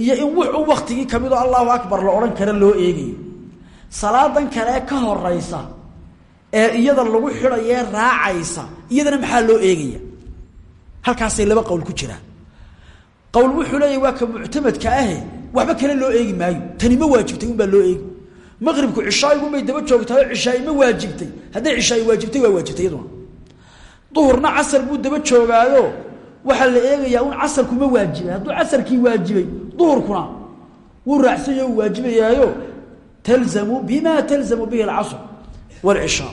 iyo in wuxuu waktigii kamidoo allahu akbar la odhan kara loo eegayo. Salaadan kale ka horeysa ee iyada lagu xidhayee raacaysa iyadana maxaa loo eegaya halkaasay laba qowl ku jiraan. Qowl wuxuu leeyahy waa ka muctamadka ahe waxba kale loo eegi maayo. Tani ma waajibtay unbaa loo eegi. Maqribku cishaayigunbay daba joogtahay cishaayi ma waajibtay. Hadday cishaayi waajibtay waa waajibtay iyaduna. Duhurna casar buu daba joogaayo waxaa la eegayaa un casarku ma waajibay. Hadduu casarkii waajibay duhurkuna wuu raacsanyo uu waajibayaayo talzamu bima talzamu bihi alcasr wاlcishaa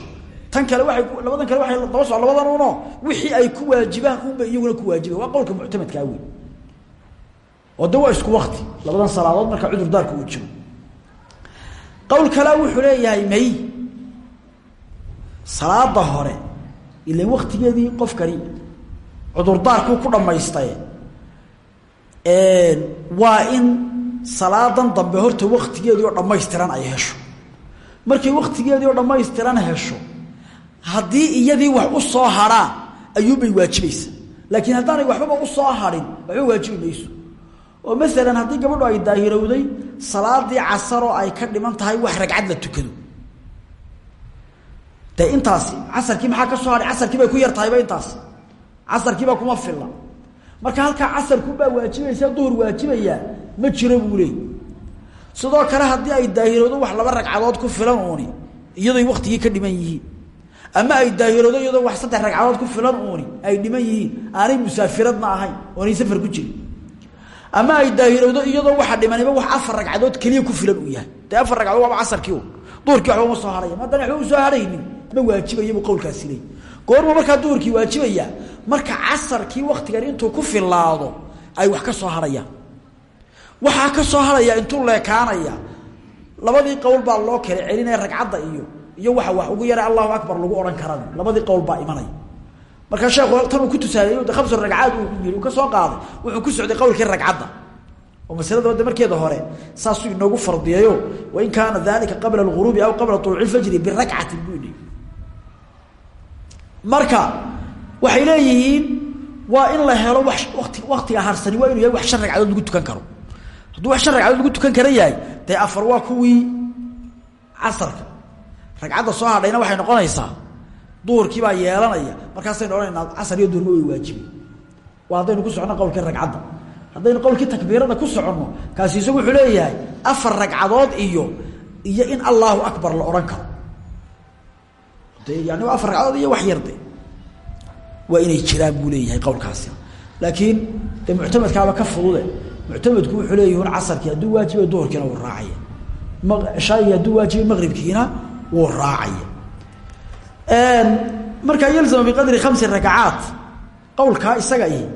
tan kale waay labadan kale waay daba so labadan uno wixii ay ku waajibaan unba iyaguna ku waajiba waa qowlka muctamadkaa wey oo waa isku wakti labadan salaadood marka cudurdaarka uu jiro. Qowl kalea wuxuu leeyahay may. Salaada hore ilan waktigeedii qofkani cudurdaarkuu ku dhammaystaye waa in salaadan dambe horta waktigeedii oo ay hesho. Markay waktigeedii oo hesho haddii iyadii wax u soo hadhaan ayuunbay waajibaysa laakiin haddaanay waxbaba u soo hadhin waxba waajibi mayso. Oo masalan haddii gabadhu ay daahirowday salaadii casaroo ay ka dhiman tahay wax ragcad la tukado. Dee intaasi casarkii maxaa ka soo hadhay casarkii bay ku yar tahayba intaasi. Casarkiiba kuma filla. Marka halkaa casarkubaa waajibaysa duhur waajibayaa ma jiro buu leey sidoo kale haddii ay daahirowdo wax laba ragcadood ku filan uuni iyadoy waktigii ka dhiman yihiin ama ay daahirowdo iyadoo wax saddex ragcadood ku filan uuni ay dhiman yihiin. Aanay musaafiradna ahayn oonay safar ku jirin. Ama ay daahirowdo iyadoo waxa dhimaniba wax afar ragcadood keliya ku filan uu yahay. Dee afar ragcadood waaba casarkii duhurkii waxba ma soo hadhaya maadana waxba u soo hadhaynin ma waajibayo buu qowlkaasi leey goorma markaa duhurkii waajibaya marka casarkii waktigan intuu ku filaado ay wax ka soo hadhayaan waxaa ka soo hadhaya intuu leekaanaya. Labadii qowl baa loo kala celinaya ragcadda iyo iyo waxa wax ugu yara allahu akbar lagu odhan karan. Labadii qowl baa imanaya markaa sheekhu tan uu ku tusaaleeyey de khamsu ragcaad qaaday wuxuu ku socday qowlkii ragcadda. Oo masalada de markeeda hore saasuu inoogu fardiyayo wain kaana dalika qabla alguruubi aw qabla uluuci lfajri birakcatin yidhi. Marka waxay leeyihiin waa in la helo wa wati waktiga harsani waa inu yahay wax shan ragcadood lagu tukan karo. Hadduu wax shan lagu tukan kara yahay afar waa kuwii casarka ragcadda soo hadhayna waxay noqonaysaa duhurkii baa yeelanaya. Markaasaynu odhanaynaa casar iyo duhurma way waajibay waa ku soconno qowlkii ragcadda. Haddaynu qowlkii takbiirada ku soconno kaasi isagu wuxuu afar ragcadood iyo iyo in allahu akbar la odhan yani afar ragcadood iyo wax yarde waa inay jiraan buu leeyahay qowlkaasi. Laakiin de muctamadkaaba ka fudude. Muctamadku wuxuu leeyahun casarkii hadduu waajiba wuu raacaya shaagii hadduu waajiba maqribkiina wuu raacaya markaa yalzama biqadri khamsi rakacaat qowlkaa isaga ihi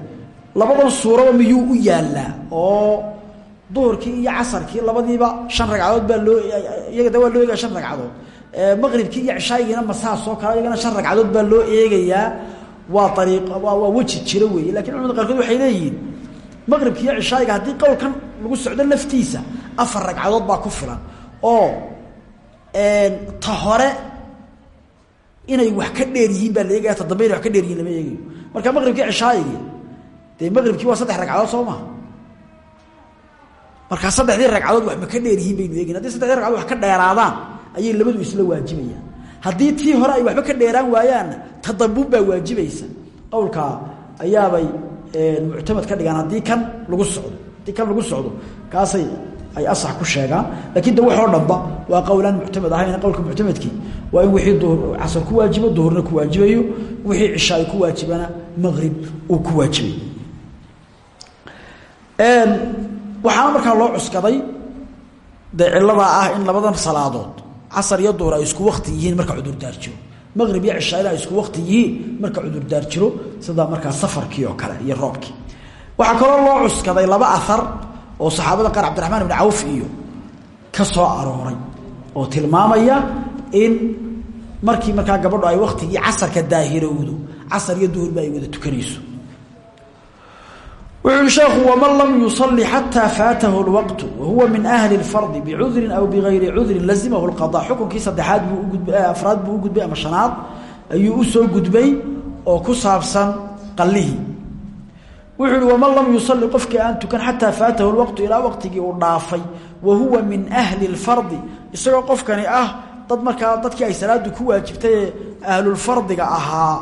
labadan suuraba miyuu u yaalaa oo duhurkii iyo casarkii labadiiba shan ragcadood baa loo iyaga de waa loo eegaya shan ragcadood. Maqribkii iyo cishaayigiina masaasoo kale iyagana shan ragcadood baa loo eegayaa. Waa ariiq waa waa weji jiro weeye laakiin culamada qaarkood waxay leeyihiin maqribki iyo cishaayiga haddii qowlkan lagu socdo laftiisa afar ragcadood baa ku filan. Oo ta hore inay wax ka dheer yihiin baa la eegaya ta dambe inay wax ka dheer yihiin lama eegayo marka maqribkii cishaayigii dee maqribkii waa saddex ragcadood soo maha markaa saddexdii ragcadood wax ma ka dheer yihiin baynu eegin. Hadii saddexdii ragcadood wax ka dheeraadaan ayay labadu isla waajibayaan. Haddii tii hore ay waxba ka dheeraan waayaanna ta dambuun baa waajibaysa. Qowlkaa ayaabay muctamad ka dhigaan haddii kan lagu socdo. Haddii kan lagu socdo kaasay ay asax ku sheegaan laakiin de waxoo dhanba waa qowlaan muctamad ahayn qowlka muctamadkii waa in wixii casar ku waajibo duhurna ku waajibayo wixii cishaay ku waajibana maqrib uu ku waajibayo waxaana markaa loo cuskaday dee ah in labadan salaadood casar iyo duhur ay isku wakti yihiin marka cudurdaar jiro. Maqrib iyo cishaayna ay isku wakti yihiin marka cudurdaar jiro sida markaa safarkii oo kale iyo roobkii. Waxaa kaloo loo cuskaday laba ahar oo saxaabada qaar cabdiraxmaan ibni cawf iyo ka soo arooray oo tilmaamaya in markii markaa gabadho ay waktigii casarka daahirowdo casar iyo duhurba ay wada tukanayso. Wuxuu yihi sheekhu waman lam yusali xataa faatahu lwaqtu wahuwa min ahli اlfardi bicudrin aw bigayri cudrin lazimahu lqada xukunkii saddexaad buu ugudba afraad buu ugudbay ama shanaad ayuu u soo gudbay oo ku saabsan qalihii wuxuu ihi waman lam yusali qofkii aan tukan xataa faatahu lwaqtu ilaa waqtigii uu dhaafay wa huwa min ahli اlfardi isagoo qofkani ah dad markaa dadkii ay salaadu ku waajibtay ee ahlulfardiga ahaa.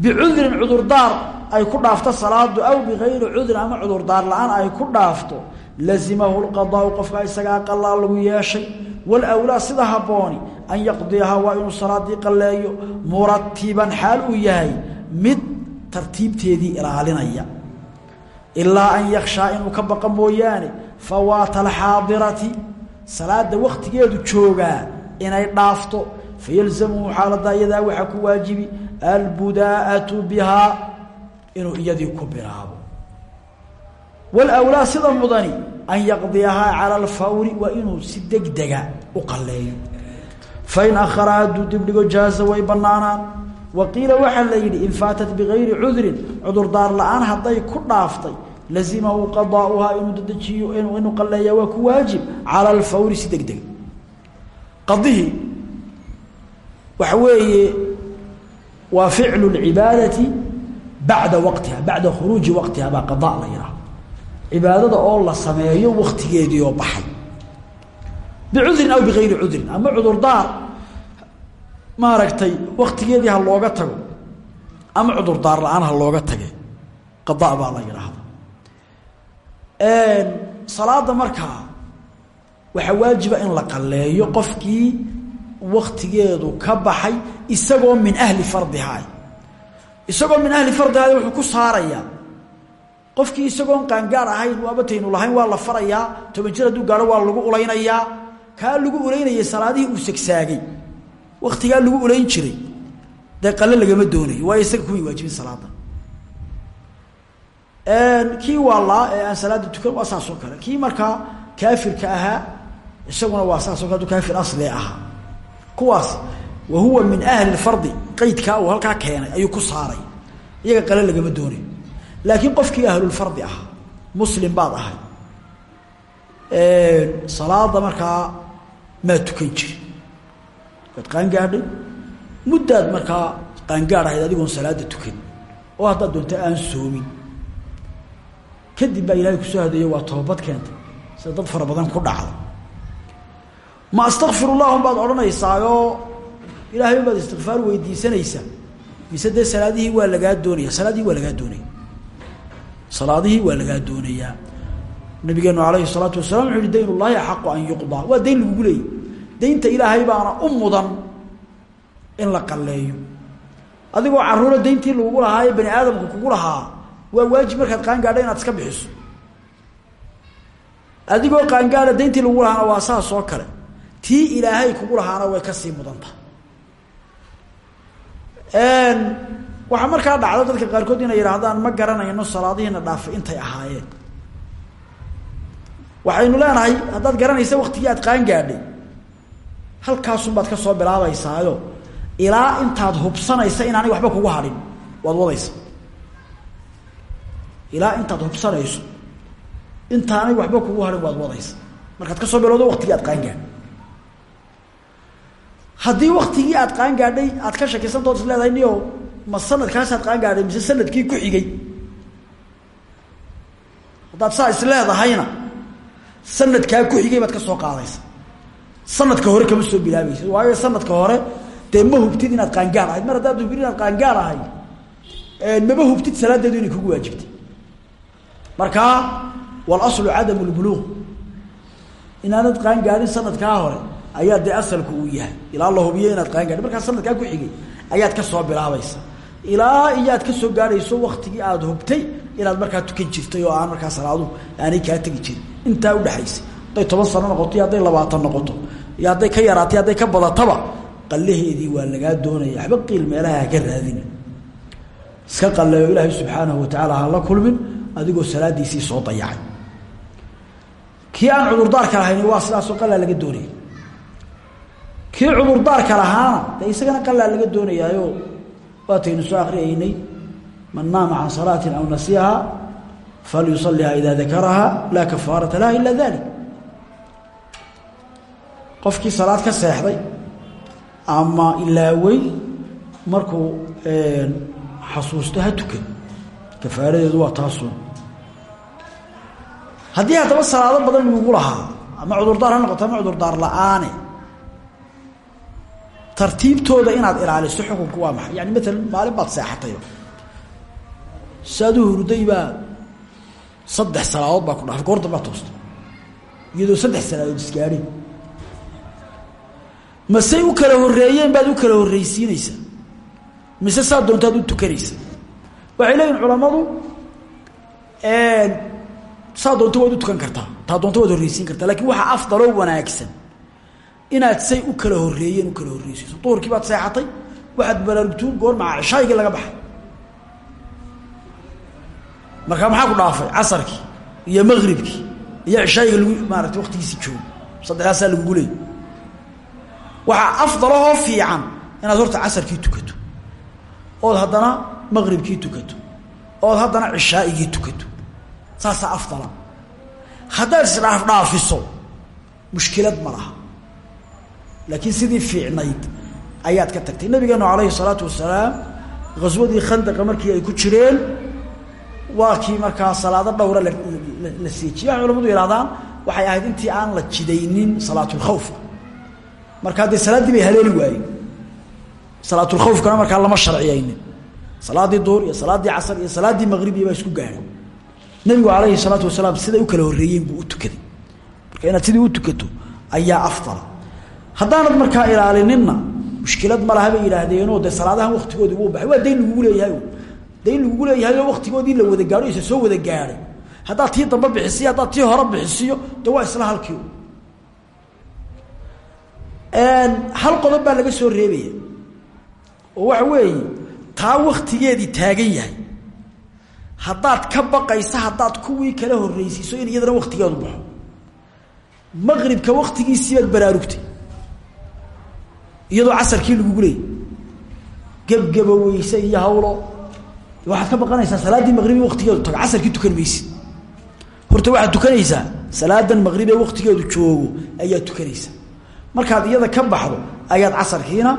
Bicudrin cudurdaar ay ku dhaafto salaadu aw bigayri cudrin ama cudurdaar la'aan ay ku dhaafto lazimahu lqadaau qofka isagaa qalaa lagu yeeshay. Walwlaa sida habbooni an yaqdiyaha waa inuu salaadii qalleeyo muratiban xaal uu yahay mid tartiibteedii ilaalinaya. Ilaa an yakshaa inuu ka baqa mooyaane fawaata alxaadirati salaada waktigeedu joogaa inay dhaafto fayalzamuhu xaalada iyadaa waxaa ku waajibi albudaa'atu bihaa inuu iyadii ku bilaabo. Walwlaa sida mudani an yaqdiyahaa cala alfawri waa inuu si degdega u qalleeyo. Fain akhara hadduu dibdhigo jaaza way banaanaan waqiila waxaa la yidhi in faatat bigayri cudrin cudurdaar la'aan hadday ku dhaaftay lazimahu qadaauhaa inuu dadejiyo inuu qaleeya waa ku waajib cala alfawri si deg deg qadihii waxa weeye waa ficlu lcibaadati bacda waqtiha bacda khuruuji waqtiha baa qada la yidhaha cibaadada oo la sameeyo waktigeedii oo baxay. Bicudrin aw bigayri cudrin ama cudurdaar maaragtay waktigeedii ha looga tago ama cudurdaar la'aan ha looga tage qada baa la yidhaahda salaada markaa waxaa waajiba in la qaleeyo qofkii waktigeedu ka baxay isagoo min ahli fardihaa. Isagoo min ahli fardihaa wuxuu ku saarayaa qofkii isagoon qaangaar ahayn waabataynu lahayn waa la farayaa toban jir hadduu gaaro waa lagu ulaynayaa kaa lagu ulaynayay salaadihii uu segsaagay waktigaa lagu ulayn jiray dee qale lagama doonayo waayo isaga kumay waajibin salaada kii waalaa ee aan salaada tukan waa saasoo kale. Kii markaa kaafirka ahaa isaguna waa kale aduu kaafir asli ahaa. Kuwaas wa huwa min ahli fardi qaydkaa uu halkaa keenay ayuu ku saaray. Iyaga qale lagama doonayo laakiin qofkii ahlulfardi ahaa muslim baad ahay. Salaada markaa maa tukan jiri waad qaangaadhay muddaad markaa qaangaad ahayd adigoon salaada tukan oo haddaad doonta aan soomin. Kadib baa ilaahay ku soo hadeeyo waa toobad keentay sida dad fara badan ku dhacda ma astakfirullahu baad odhanaysaayoo ilaahay baad istikfaar weydiisanaysaa. Mise dee waa lagaa doonaya salaadihii waa lagaa doonaya? Salaadihii waa lagaa doonayaa? Nabigeenu alayhi salaatu wasalaam wuxu uhi dayn ullaahi axaqu an yuqdaa. Waa dayn lagugu leeyay daynta ilaahay baana u mudan in la qalleeyo. Adigoo caruuro dayntii lagugu lahaa bani aadamku kugu lahaa waa waajib markaad qaangaadha inaad iska bixiso. Adigoo qaangaadha dayntii lagugu lahaana waa saas oo kale. Tii ilaahay kugu lahaana way ka sii mudanta waxaa markaa dhacdo dadka qaarkood inay yidhaahdaan ma garanayno salaadihiina dhaafay intay ahaayeen. Waxaynu leenahay haddaad garanaysa waktigii aad qaangaadhay halkaasunbaad ka soo bilaabaysaayo. Ilaa intaad hubsanaysa inaanay waxba kugu hadhin waad wadaysa. Ilaa intaad hubsanayso intaanay waxba kugu hadhin waad wadaysa. Markaad ka soo bilowdo waktigii aad qaangaadhay. Haddii waktigii aad qaangaadhay aad ka shakisantood is leedahay niyo ma sanadkaasaad qaangaadhay mise sannadkii ku xigay? Haddaad saa is leedahayna sanadkaa ku xigay baad ka soo qaadaysa sanadka hore kama soo bilaabaysa waayo sanadka hore dee ma hubtid inaad qaangaar ahayd? Mar haddaad hubtid inaad qaangaar ahayd maba hubtid salaadeedu inay kugu waajibtay. Markaa walaslu cadamu lbuluuq inaanad qaangaarin sanadkaa hore ayaa dee asalku uu yahay. Ilaa la hubiyo inaad qaangaadhin markaa sanadkaa ku xigay ayaad ka soo bilaabaysa ilaa iyo aad ka soo gaadhayso waktigii aada hubtay inaad markaa tukan jirtay oo aan markaa salaadu aanay kaa tegi jirin. Intaa udhexaysa hadday toban sano noqoto iyo hadday labaatan noqoto iyo ka yaraatay hadday ka badataba qalaheedii waa lagaa doonaya. Waxba qiil meelaha haka raadina iska qaleeyo ilaahay subxaanahu watacaala hala kulmin adigoo salaadiisii soo dayacay. Kii aan cudurdaarka lahayni waa sidaasoo qalaa laga doonaya kii cudurdaarka lahaana dee isagana qalaa laga doonayaayo. Waataynu soo akriyaynay man naama can salaatin aw nasiyaha falyusaliha ida dakaraha laa kafaarata laha ila dalik qofkii salaad ka seexday ama ilaawey markuu xasuusto ha tukan. Kafaaradeedu waa taasun haddii haddaba salaado badan lagugu lahaa ama cudurdaar ha noqoto ama cudurdaar la'aane tartiibtooda inaad ilaaliso xukunku waa maxay? Yani maalan maalin baad seexatay saadu hurday baa saddex salaadood baa ku dhaafay goor dambaa toosta iyadoo saddex salaadood isgaadheen masey u kala horeeyeen baad u kala horreysiinaysaa mise saa doontaad u tukanaysa waxay leeyihiin culammadu saa doonto waad u tukan kartaa. Taa doonto waad horreysiin kartaa. Lakin waxaa afdaloo wanaagsan inaad say u kala horeeyeen u kala horreysiiso duhurkii baad seexatay waxaad baraarugtuun goor maca cishaaygii laga baxay. Markaa maxaa ku dhaafay? Casarkii iyo maqribkii iyo cishaayiga lagu maarata waktigiisi joogo saddexdaasaa lagugu leeyay waxaa afdalahoo fiican inaad horta casarkii tukato. Ood haddana maqribkii tukato. Ood haddana cishaaigii tukato. Saasaa afdala. Haddaad isdhaafdhaafiso mushkilad ma laha. Laakiin sidii fiicnayd ayaad ka tagtay. Nabigeenu calayhi salaatu wasalaam ghaswadii khandaqa markii ay ku jireen waa kii markaa salaado dhowra la seejiyay waxay culamadu waxay ahayd intii aan la jidaynin salaatulkhawfka markaa dee salaaddii bay haleeli waayeen. Salaatulkhawfkana markaa lama sharciyaynin. Salaaddii duur iyo salaaddii casar iyo salaaddii maqribiya baa isku gaadhay nabigu calayhi salaatu wasalaam siday u kala horreeyeen buu u tukaday. Marka inaad sidii u tukato ayaa afdala haddaanad markaa ilaalinina mushkilad ma laha bay yidhaahdeenoo dee salaadahan waktigoodii baxay. Waa dayn lagugu leeyahay dayn lagugu leeyahayo waktigoodii la wada gaadho soo wada gaadhay haddaad tii dambe bixisiyo haddaad tii hore bixisiyo de waa isla halkii hal qodob baa laga soo reebaya. Oo waxa weeye taa waktigeedii taagan yahay. Haddaad ka baqaysa haddaad kuwii kala horreysiiso in iyadana waktigeedu baxo. Maqribka waktigiisiibaad baraarugtay. Iyadoo casarkii lagugu leeyay gebgeba weyse iyo hawlo. Waxaad ka baqanaysaa salaaddii maqribi waktigeedu tago casarkii tukan maysid horta waxaad tukanaysaa salaadan maqribee waktigeedu joogo ayaad tukanaysaa markaad iyada ka baxdo ayaad casarkiina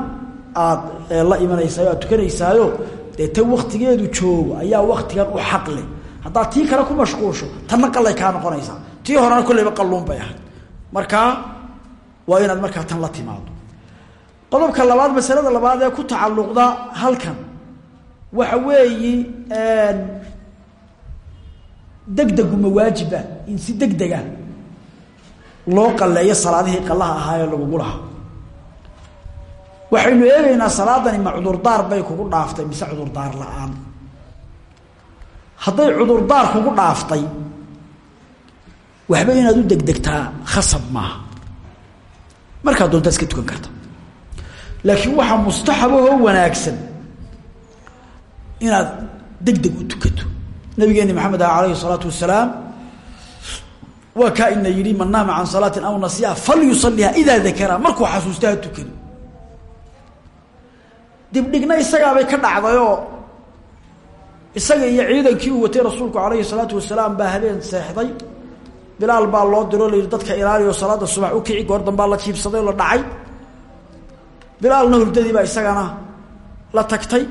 aada la imanaysaa aad tukanaysaayo dee tan waktigeedu joogo ayaa waktigan u xaq leh. Haddaad tii kale ku mashquulsho tanna qalay kaa noqonaysaa. Tii horena kolleyba qalluun bay ahayd. Markaa waa inaad markaa tan la timaado qodobka labaad masalada labaad ee ku tacalluqda halkan. Waxa weeyi degdegu ma waajiba in si degdega loo qaleeyo salaadihii qalaha ahaayee lagugu lahaa. Waxaynu eegaynaa salaadani ma cudurdaar bay kugu dhaaftay mise cudurdaar la'aan? Hadday cudurdaar kugu dhaaftay waxba inaad u degdegtaa khasab maaha. Markaa doontaa iska tukan karta. Laakiin waxaa mustaxabahoo wanaagsan inaad degdeg u tukato. Nabigeeni maxamed ah alayhi salaatu wasalaam waa kaa ina yidhi man naama can salaatin aw nasiha falyusaliha idaa dakara. Markuu xasuusta ha tukado dibdhigna isagaabay ka dhacdayoo isaga iyo ciidankii uu watay rasuulku calayhi salaatu wasalaam baa habeen seexday. Bilaal baa loo diro la yidhi dadka ilaaliyo salaada subax u kici goor dambaa la jiibsaday oo la dhacay. Bilaalna hurdadii baa isagana la tagtay.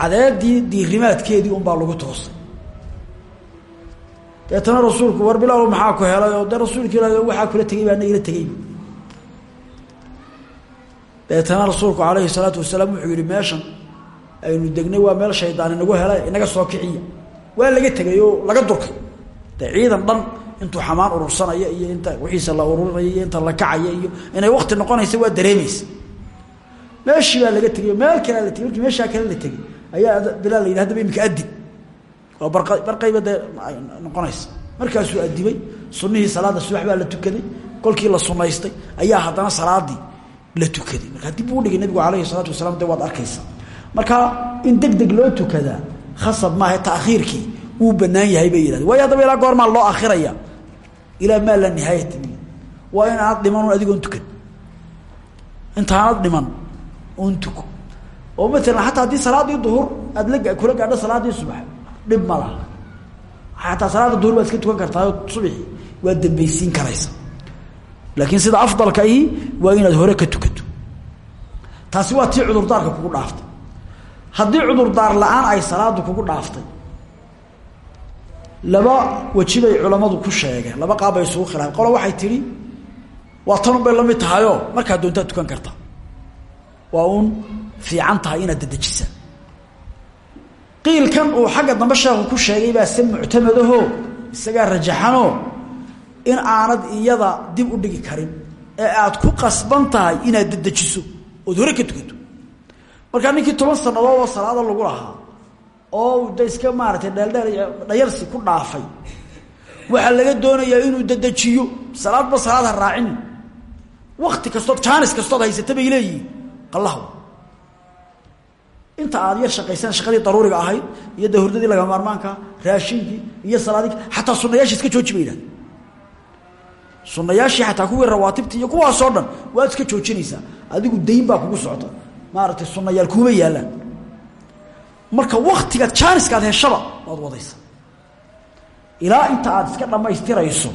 Cadeedii diirimaadkeedii unbaa lagu toosay deetana rasuulku war bilaal maxaa ku helay oo dee rasuulka ilaah waxaa kula tegay baa na ila deetana rasuulku calayhi salaatu wasalaam wuxuu yihi meeshan aynu degnay waa meel shaydaan inagu helay inaga soo kiciya. Waa laga tegay laga durkay. Dee ciidan dhan intuu xamaan urursanaya iyo inta wixiisa la ururinayo inta la kacaya iyo inay wakti noqonaysa waa dareemaysa. Meeshii baa laga tegay meel kalea la tegay markii kale la tegay ayaa bilaal la yidhi hadaba imika barqayba dee noqonaysa. Markaasuu adibay sunihii salaada subax baa la tukaday kolkii la sunaystay ayaa haddana salaadii la tukaday. Markaa dib uu dhigay nabigu alayhi salaatu wasalaam de waad arkaysa marka in deg loo tukadaa khasab maaha taakhiirkii wuu banaan yahay bay yidhahdeen. Waayo haddaba ilaa goormaa loo akhiraya ilaa maa laa nihaayata waa in aanad dhiman adigoon tukan. Intaanad dhiman un tuko. Oo maalan xataa haddii salaadii duhur aad la kula gaadho salaadii subax dhib ma laha. Xataa salaada duhur baad iska tukan kartaa subaxii waad dambaysiin karaysa. Laakiin sida afdalka ahi waa inaad hore ka tukato. Taasi waa tii cudurdaarka kugu dhaaftay. Haddii cudurdaar la'aan ay salaadu kugu dhaaftay laba weji bay culammadu ku sheegeen laba qaab bay isugu khilaafeen. Qolo waxay tidhi waa tanun bay la mid tahayoo markaa doontaad tukan karta waa uun fiican tahay inaad dadejisa qiilkan uu xagga dambe sheekhu ku sheegay baa se muctamadaho isagaa rajaxanoo in aanad iyada dib u dhigi karin ee aad ku qasban tahay inaad dedejiso ood hore ka tukato. Markaa ninkii toban sannadood oo salaada lagu lahaa oo da iska maaratay dheeldheel dhayarsi ku dhaafay waxaa laga doonayaa inuu dedejiyo. Salaadba salaad ha raacin. Wakti kastood jaanis kastood haysata bay leeyihiin. Qallahu inta aad yar shaqaysaan shaqadii daruuriga ahayd iyo de hurdadii laga maarmaanka raashinkii iyo salaadii xataa sunayaashii iska jooji bay yidhahdeen sunayaashii xataa kuwii rawaatibta iyo kuwaasoo dhan waad iska joojinaysaa adigu dayn baa kugu socota. Maaragtay sunayaal kuuma yaalaan. Marka waktiga jaaniskaad heshaba waad wadaysa. Ilaa inta aad iska dhammaystirayso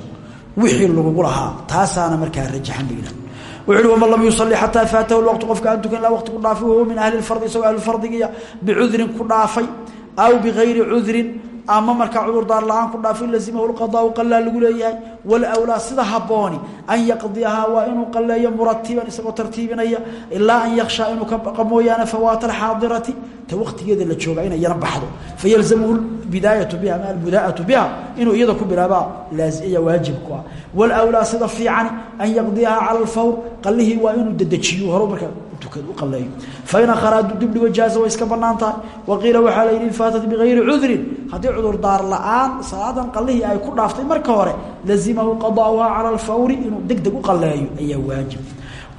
wixii lagugu lahaa taasaana markaa rajaxan bayla wuxu uhi waman lam yusalli xataa faatahu lwaqtu qofka aan tukan ilaa waqti ku dhaafay wahuwa min ahli lfardi isagoo ahlufardigiya bicudrin ku dhaafay aw bigayri cudrin ama markaa cudurdaar la'aan ku dhaafay lazimahu lqadaau qalaa lagu leeyahay walwlaa sida habooni an yaqdiyahaa waa inuu qaleeyo muratiban isagoo tartiibinaya ilaa an yakshaa inuu ka baqa mooyaane fawaata alxaadirati ta waktigeeda la jooga inay yana baxdo. Fayalzamhu bidaayatu biha ama albudaa'atu biha inuu iyada ku bilaabaa laaiya waajib ku ah. Walwlaa sida fiicani an yaqdiyahaa cala alfawr qalihii waa inuu dedejiyo horo markaa dibdhigo way iska bannaan tahay. Waqiila waxaa la yidhi in faatat bigayri cudrin. Haddii cudurdaar la'aan salaadan qalihii ay ku dhaaftay marka hore lazimahu qadaauhaa cala alfawri inuu deg deg u qaleeyo ayaa waajib.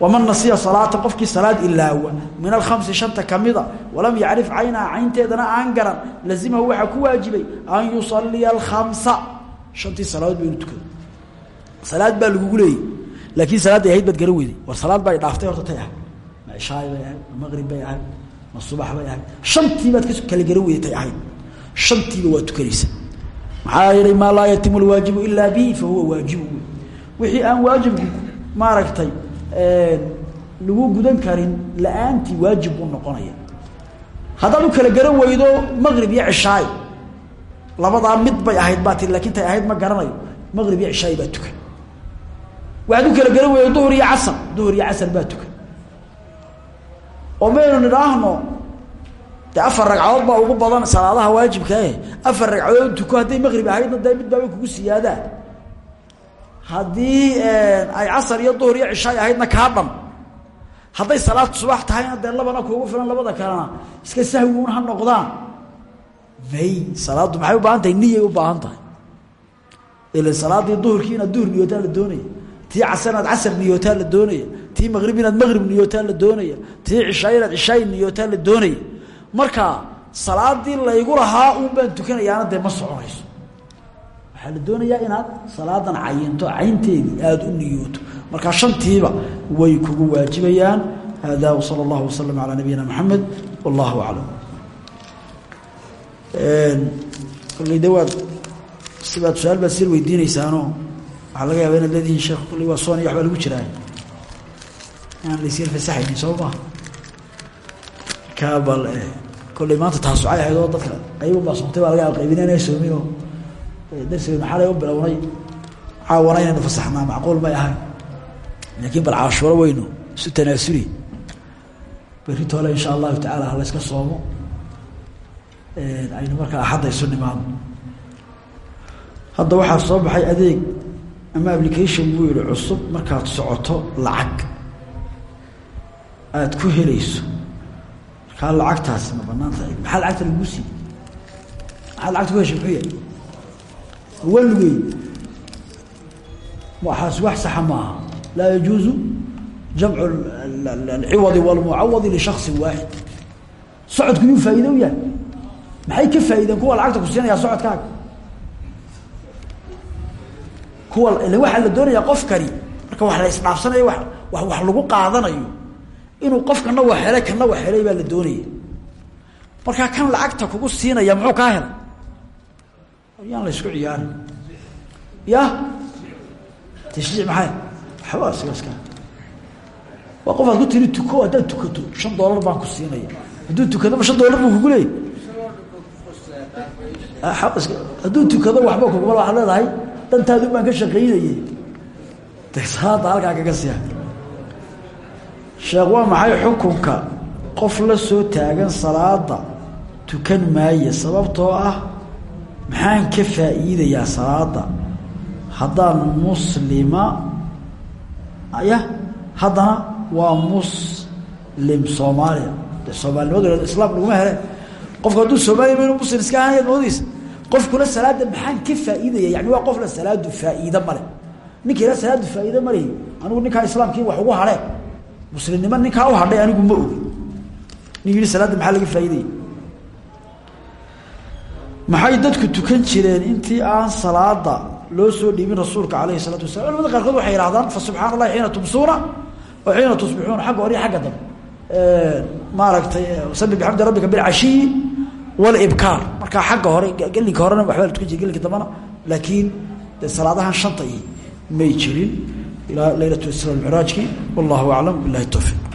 Waman nasiya salaata qofkii salaad ilaawa min alkhamsi shanta kamida walam yacrif caynaha caynteedana aan garan lazimahu waxaa ku waajibay an yusaliya alkhamsa. Shantii salaadood ba inu tukado salaad baa lagugu laakiin salaaday ahayd baad garan weyday. War salaad baa dhaaftay horta tay ah ma cishaay bay ahayd ma bay ahayd ma subax bay ahayd. Shantii baad ka kala garan weyday tay ahayd. Shantiiba waa tukanaysa. Maxaa yihi maa laa yatimu lwaajibu ilaa bihi fa huwa waajibu. Wixii aan waajibku maaragtay lagu gudan karin la'aantii waajib buu noqonaya. Haddaad kala garan weydo maqrib iyo cishaay labadaa mid bay ahayd baa tii laakiin tay ahayd ma garanayo. Maqrib iyo cishaay baa tukan. Waxaad u kala garan weydo duhur iyo casar duhur iyo casar baa tukan oo maynu nidhaahno de afar ragcadood baa ugu badan salaadaha waajibkae afar ragcadood tuko hadday maqrib ahaydna dee mid baabay kugu siyaadaan haddii ay casar iyo duhur iyo cishaay ahaydna kaa dhan. Hadday salaad subax tahayna dee labana kuugu filan labada kalena iska sahwiguun ha noqdaan. May salaaddu maxay u baahan niyay u baahan tahay. Ila salaaddii duhurkii inaad duhur niyootaa la doonaya. Tii casar inaad casar niyootaa la doonaya tii maqrib inaad maqrib niyootaa la doonaya tii cishaay inaad cishaay niyootaa la doonaya. Marka salaadii laygu lahaa uun baan tukanayaana dee ma soconayso. Waxaa la doonayaa inaad salaadan cayinto caynteedii aada u niyooto. Markaa shantiiba way kugu waajibayaan. Hada wsala allahu wasalam calaa nabiyina maxamed wallahu aclam. Kolley de waad sibaad su'aal baad sir laga yaaba inaad leedihiin sheekh kolley waa soon iyo waxbaa lagu jiraa inaan laysyar fasaxaynin soo maa kabal kolley maanta taasucay ahayd oo dadka qayban baa soontay baa laga qaybina inay soominoo darsigeed maxaa u bilownay caawana inaynu fasaxnaa macquul may ahayn. Laakiin bal caashuuro weynu isu tanaasuli beritoole insha allahu tacaala ha layska soomo. Aynu markaa axadda isu nimaadno hadda waxaa soo baxay adeeg ama application buu yihi cusub markaad socoto lacag aada ku helayso. Markaa lacagtaasi ma bannaan tahay maxaa lacagta lagu siiyey maxaad lacagta ku heshay muxuu yahay? Walugey waxaas wax saxa maaha laa yajuuzu jamcu alciwadi walmucawadi lishaksin waaxid socodku yuu faa'iide u yahay? Maxay ka faa'iideen kuwa lacagta ku siinayaa socodkaaga kuwa waxaa la doonayaa qofkani marka wax la isdhaafsanayo wa wax lagu qaadanayo inuu qofkana wax helay kana wax helay baa la doonaya markaa kan lacagta kugu siinaya muxuu kaa helay? Yaan la isku ciyaarin. Ya? Tashriic maxay? Waxba sigaska waa qof aad ku tiri tuko haddaad tukato shan doolar baan ku siinaya hadduu tukado ma shan doolar buu kugu leeyay hadduu tukado waxba kuguma waxaad leedahay. Dantaadu baan ka shaqaynayey de salaada halkaa kaga siya sheekh waa maxay xukunka qof la soo taagan salaada tukan maaye sababtoo ah maxaan ka faa'iidayaa salaada haddaan muslima ya haddana waa muslim soomaaliya. De soomaalinimadu islaam laguma hele qofku hadduu soomaaliya maynu muslim iska ahayaad moodaysa qofkuna salaada maxaan ka faa'iidaya yani waa qofna salaadu faa'iide male ninka ila salaadu faa'iide male anigu ninkaa islaamkii wax ugu hadheen muslimnimo ninkaa u hadhay anigu ma ogi. Nin yihi salaadda maxaa laga faa'iidaya maxay dadku tukan jireen intii aan salaada loo soo dhiibin rasuulka alayhi الsalatu wasala culamada qaarkood waxay yihahdaan fa subxaan allahi xiina tumsuuna wa xiina tusbixuuna xagga hor iyo xagga dambe. Maaragtay sabi bixamdi rabbika bilcashiyi walibkaar markaa xagga hore gelinka horena waxbaa la tukan jira gelinka dambana laakiin salaadahan shanta may jirin ilaa leylat isra micraajkii wallahu aclam bilahi towfiiq